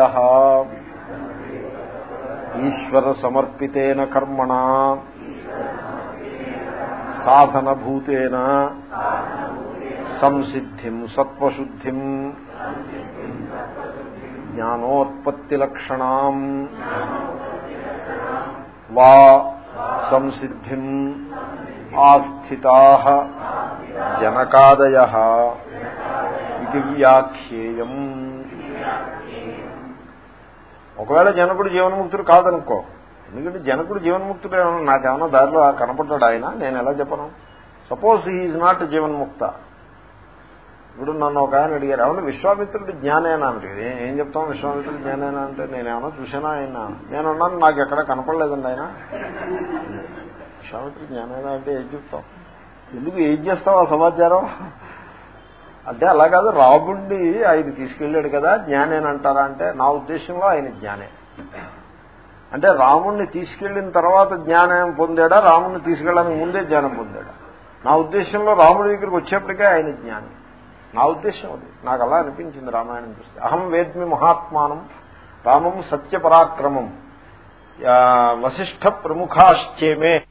ఈశ్వర సమర్పితేన కర్మణ సాధనభూతేన సంసిద్ధిం సత్వశుద్ధిం జ్ఞానోత్పత్తిలక్షణాం వా సంసిద్ధిం ఆస్థితా జనకాదయ ఇది వ్యాఖ్యేయం. ఒకవేళ జనకుడు జీవన్ముక్తుడు కాదనుకో ఎందుకంటే జనకుడు జీవన్ముక్తుడు నాకేమన్నా దారిలో కనపడ్డాడు ఆయన నేను ఎలా చెప్పను? సపోజ్ హీఈ్ నాట్ జీవన్ముక్త. ఇప్పుడు నన్ను ఒక ఆయన అడిగారు అవును విశ్వామిత్రుడు జ్ఞానేనా? అంటే ఏం చెప్తాం? విశ్వామిత్రుడు జ్ఞానేనా? అంటే నేనేమన్నా చూసానా ఆయన? నేను అన్నాను నాకు ఎక్కడ కనపడలేదండి ఆయన. విశ్వామిత్రుడు జ్ఞానేనా అంటే ఏం చెప్తాం ఎందుకు ఏం చేస్తావు ఆ సమాచారం? అంటే అలా కాదు రాబుండి ఆయన తీసుకెళ్ళాడు కదా జ్ఞానేనంటారా అంటే నా ఉద్దేశంలో ఆయన జ్ఞానే. అంటే రాముణ్ణి తీసుకెళ్ళిన తర్వాత జ్ఞానం పొందాడా రాముణ్ణి తీసుకెళ్ళడానికి ముందే జ్ఞానం పొందాడా? నా ఉద్దేశంలో రాముడి దగ్గరికి వచ్చేప్పటికే ఆయన జ్ఞానం. నా ఉద్దేశం అది. నాకు అలా అనిపించింది రామాయణం చూస్తే. అహం వేద్మి మహాత్మానం రామం సత్యపరాక్రమం వశిష్ఠ ప్రముఖాశ్చేమే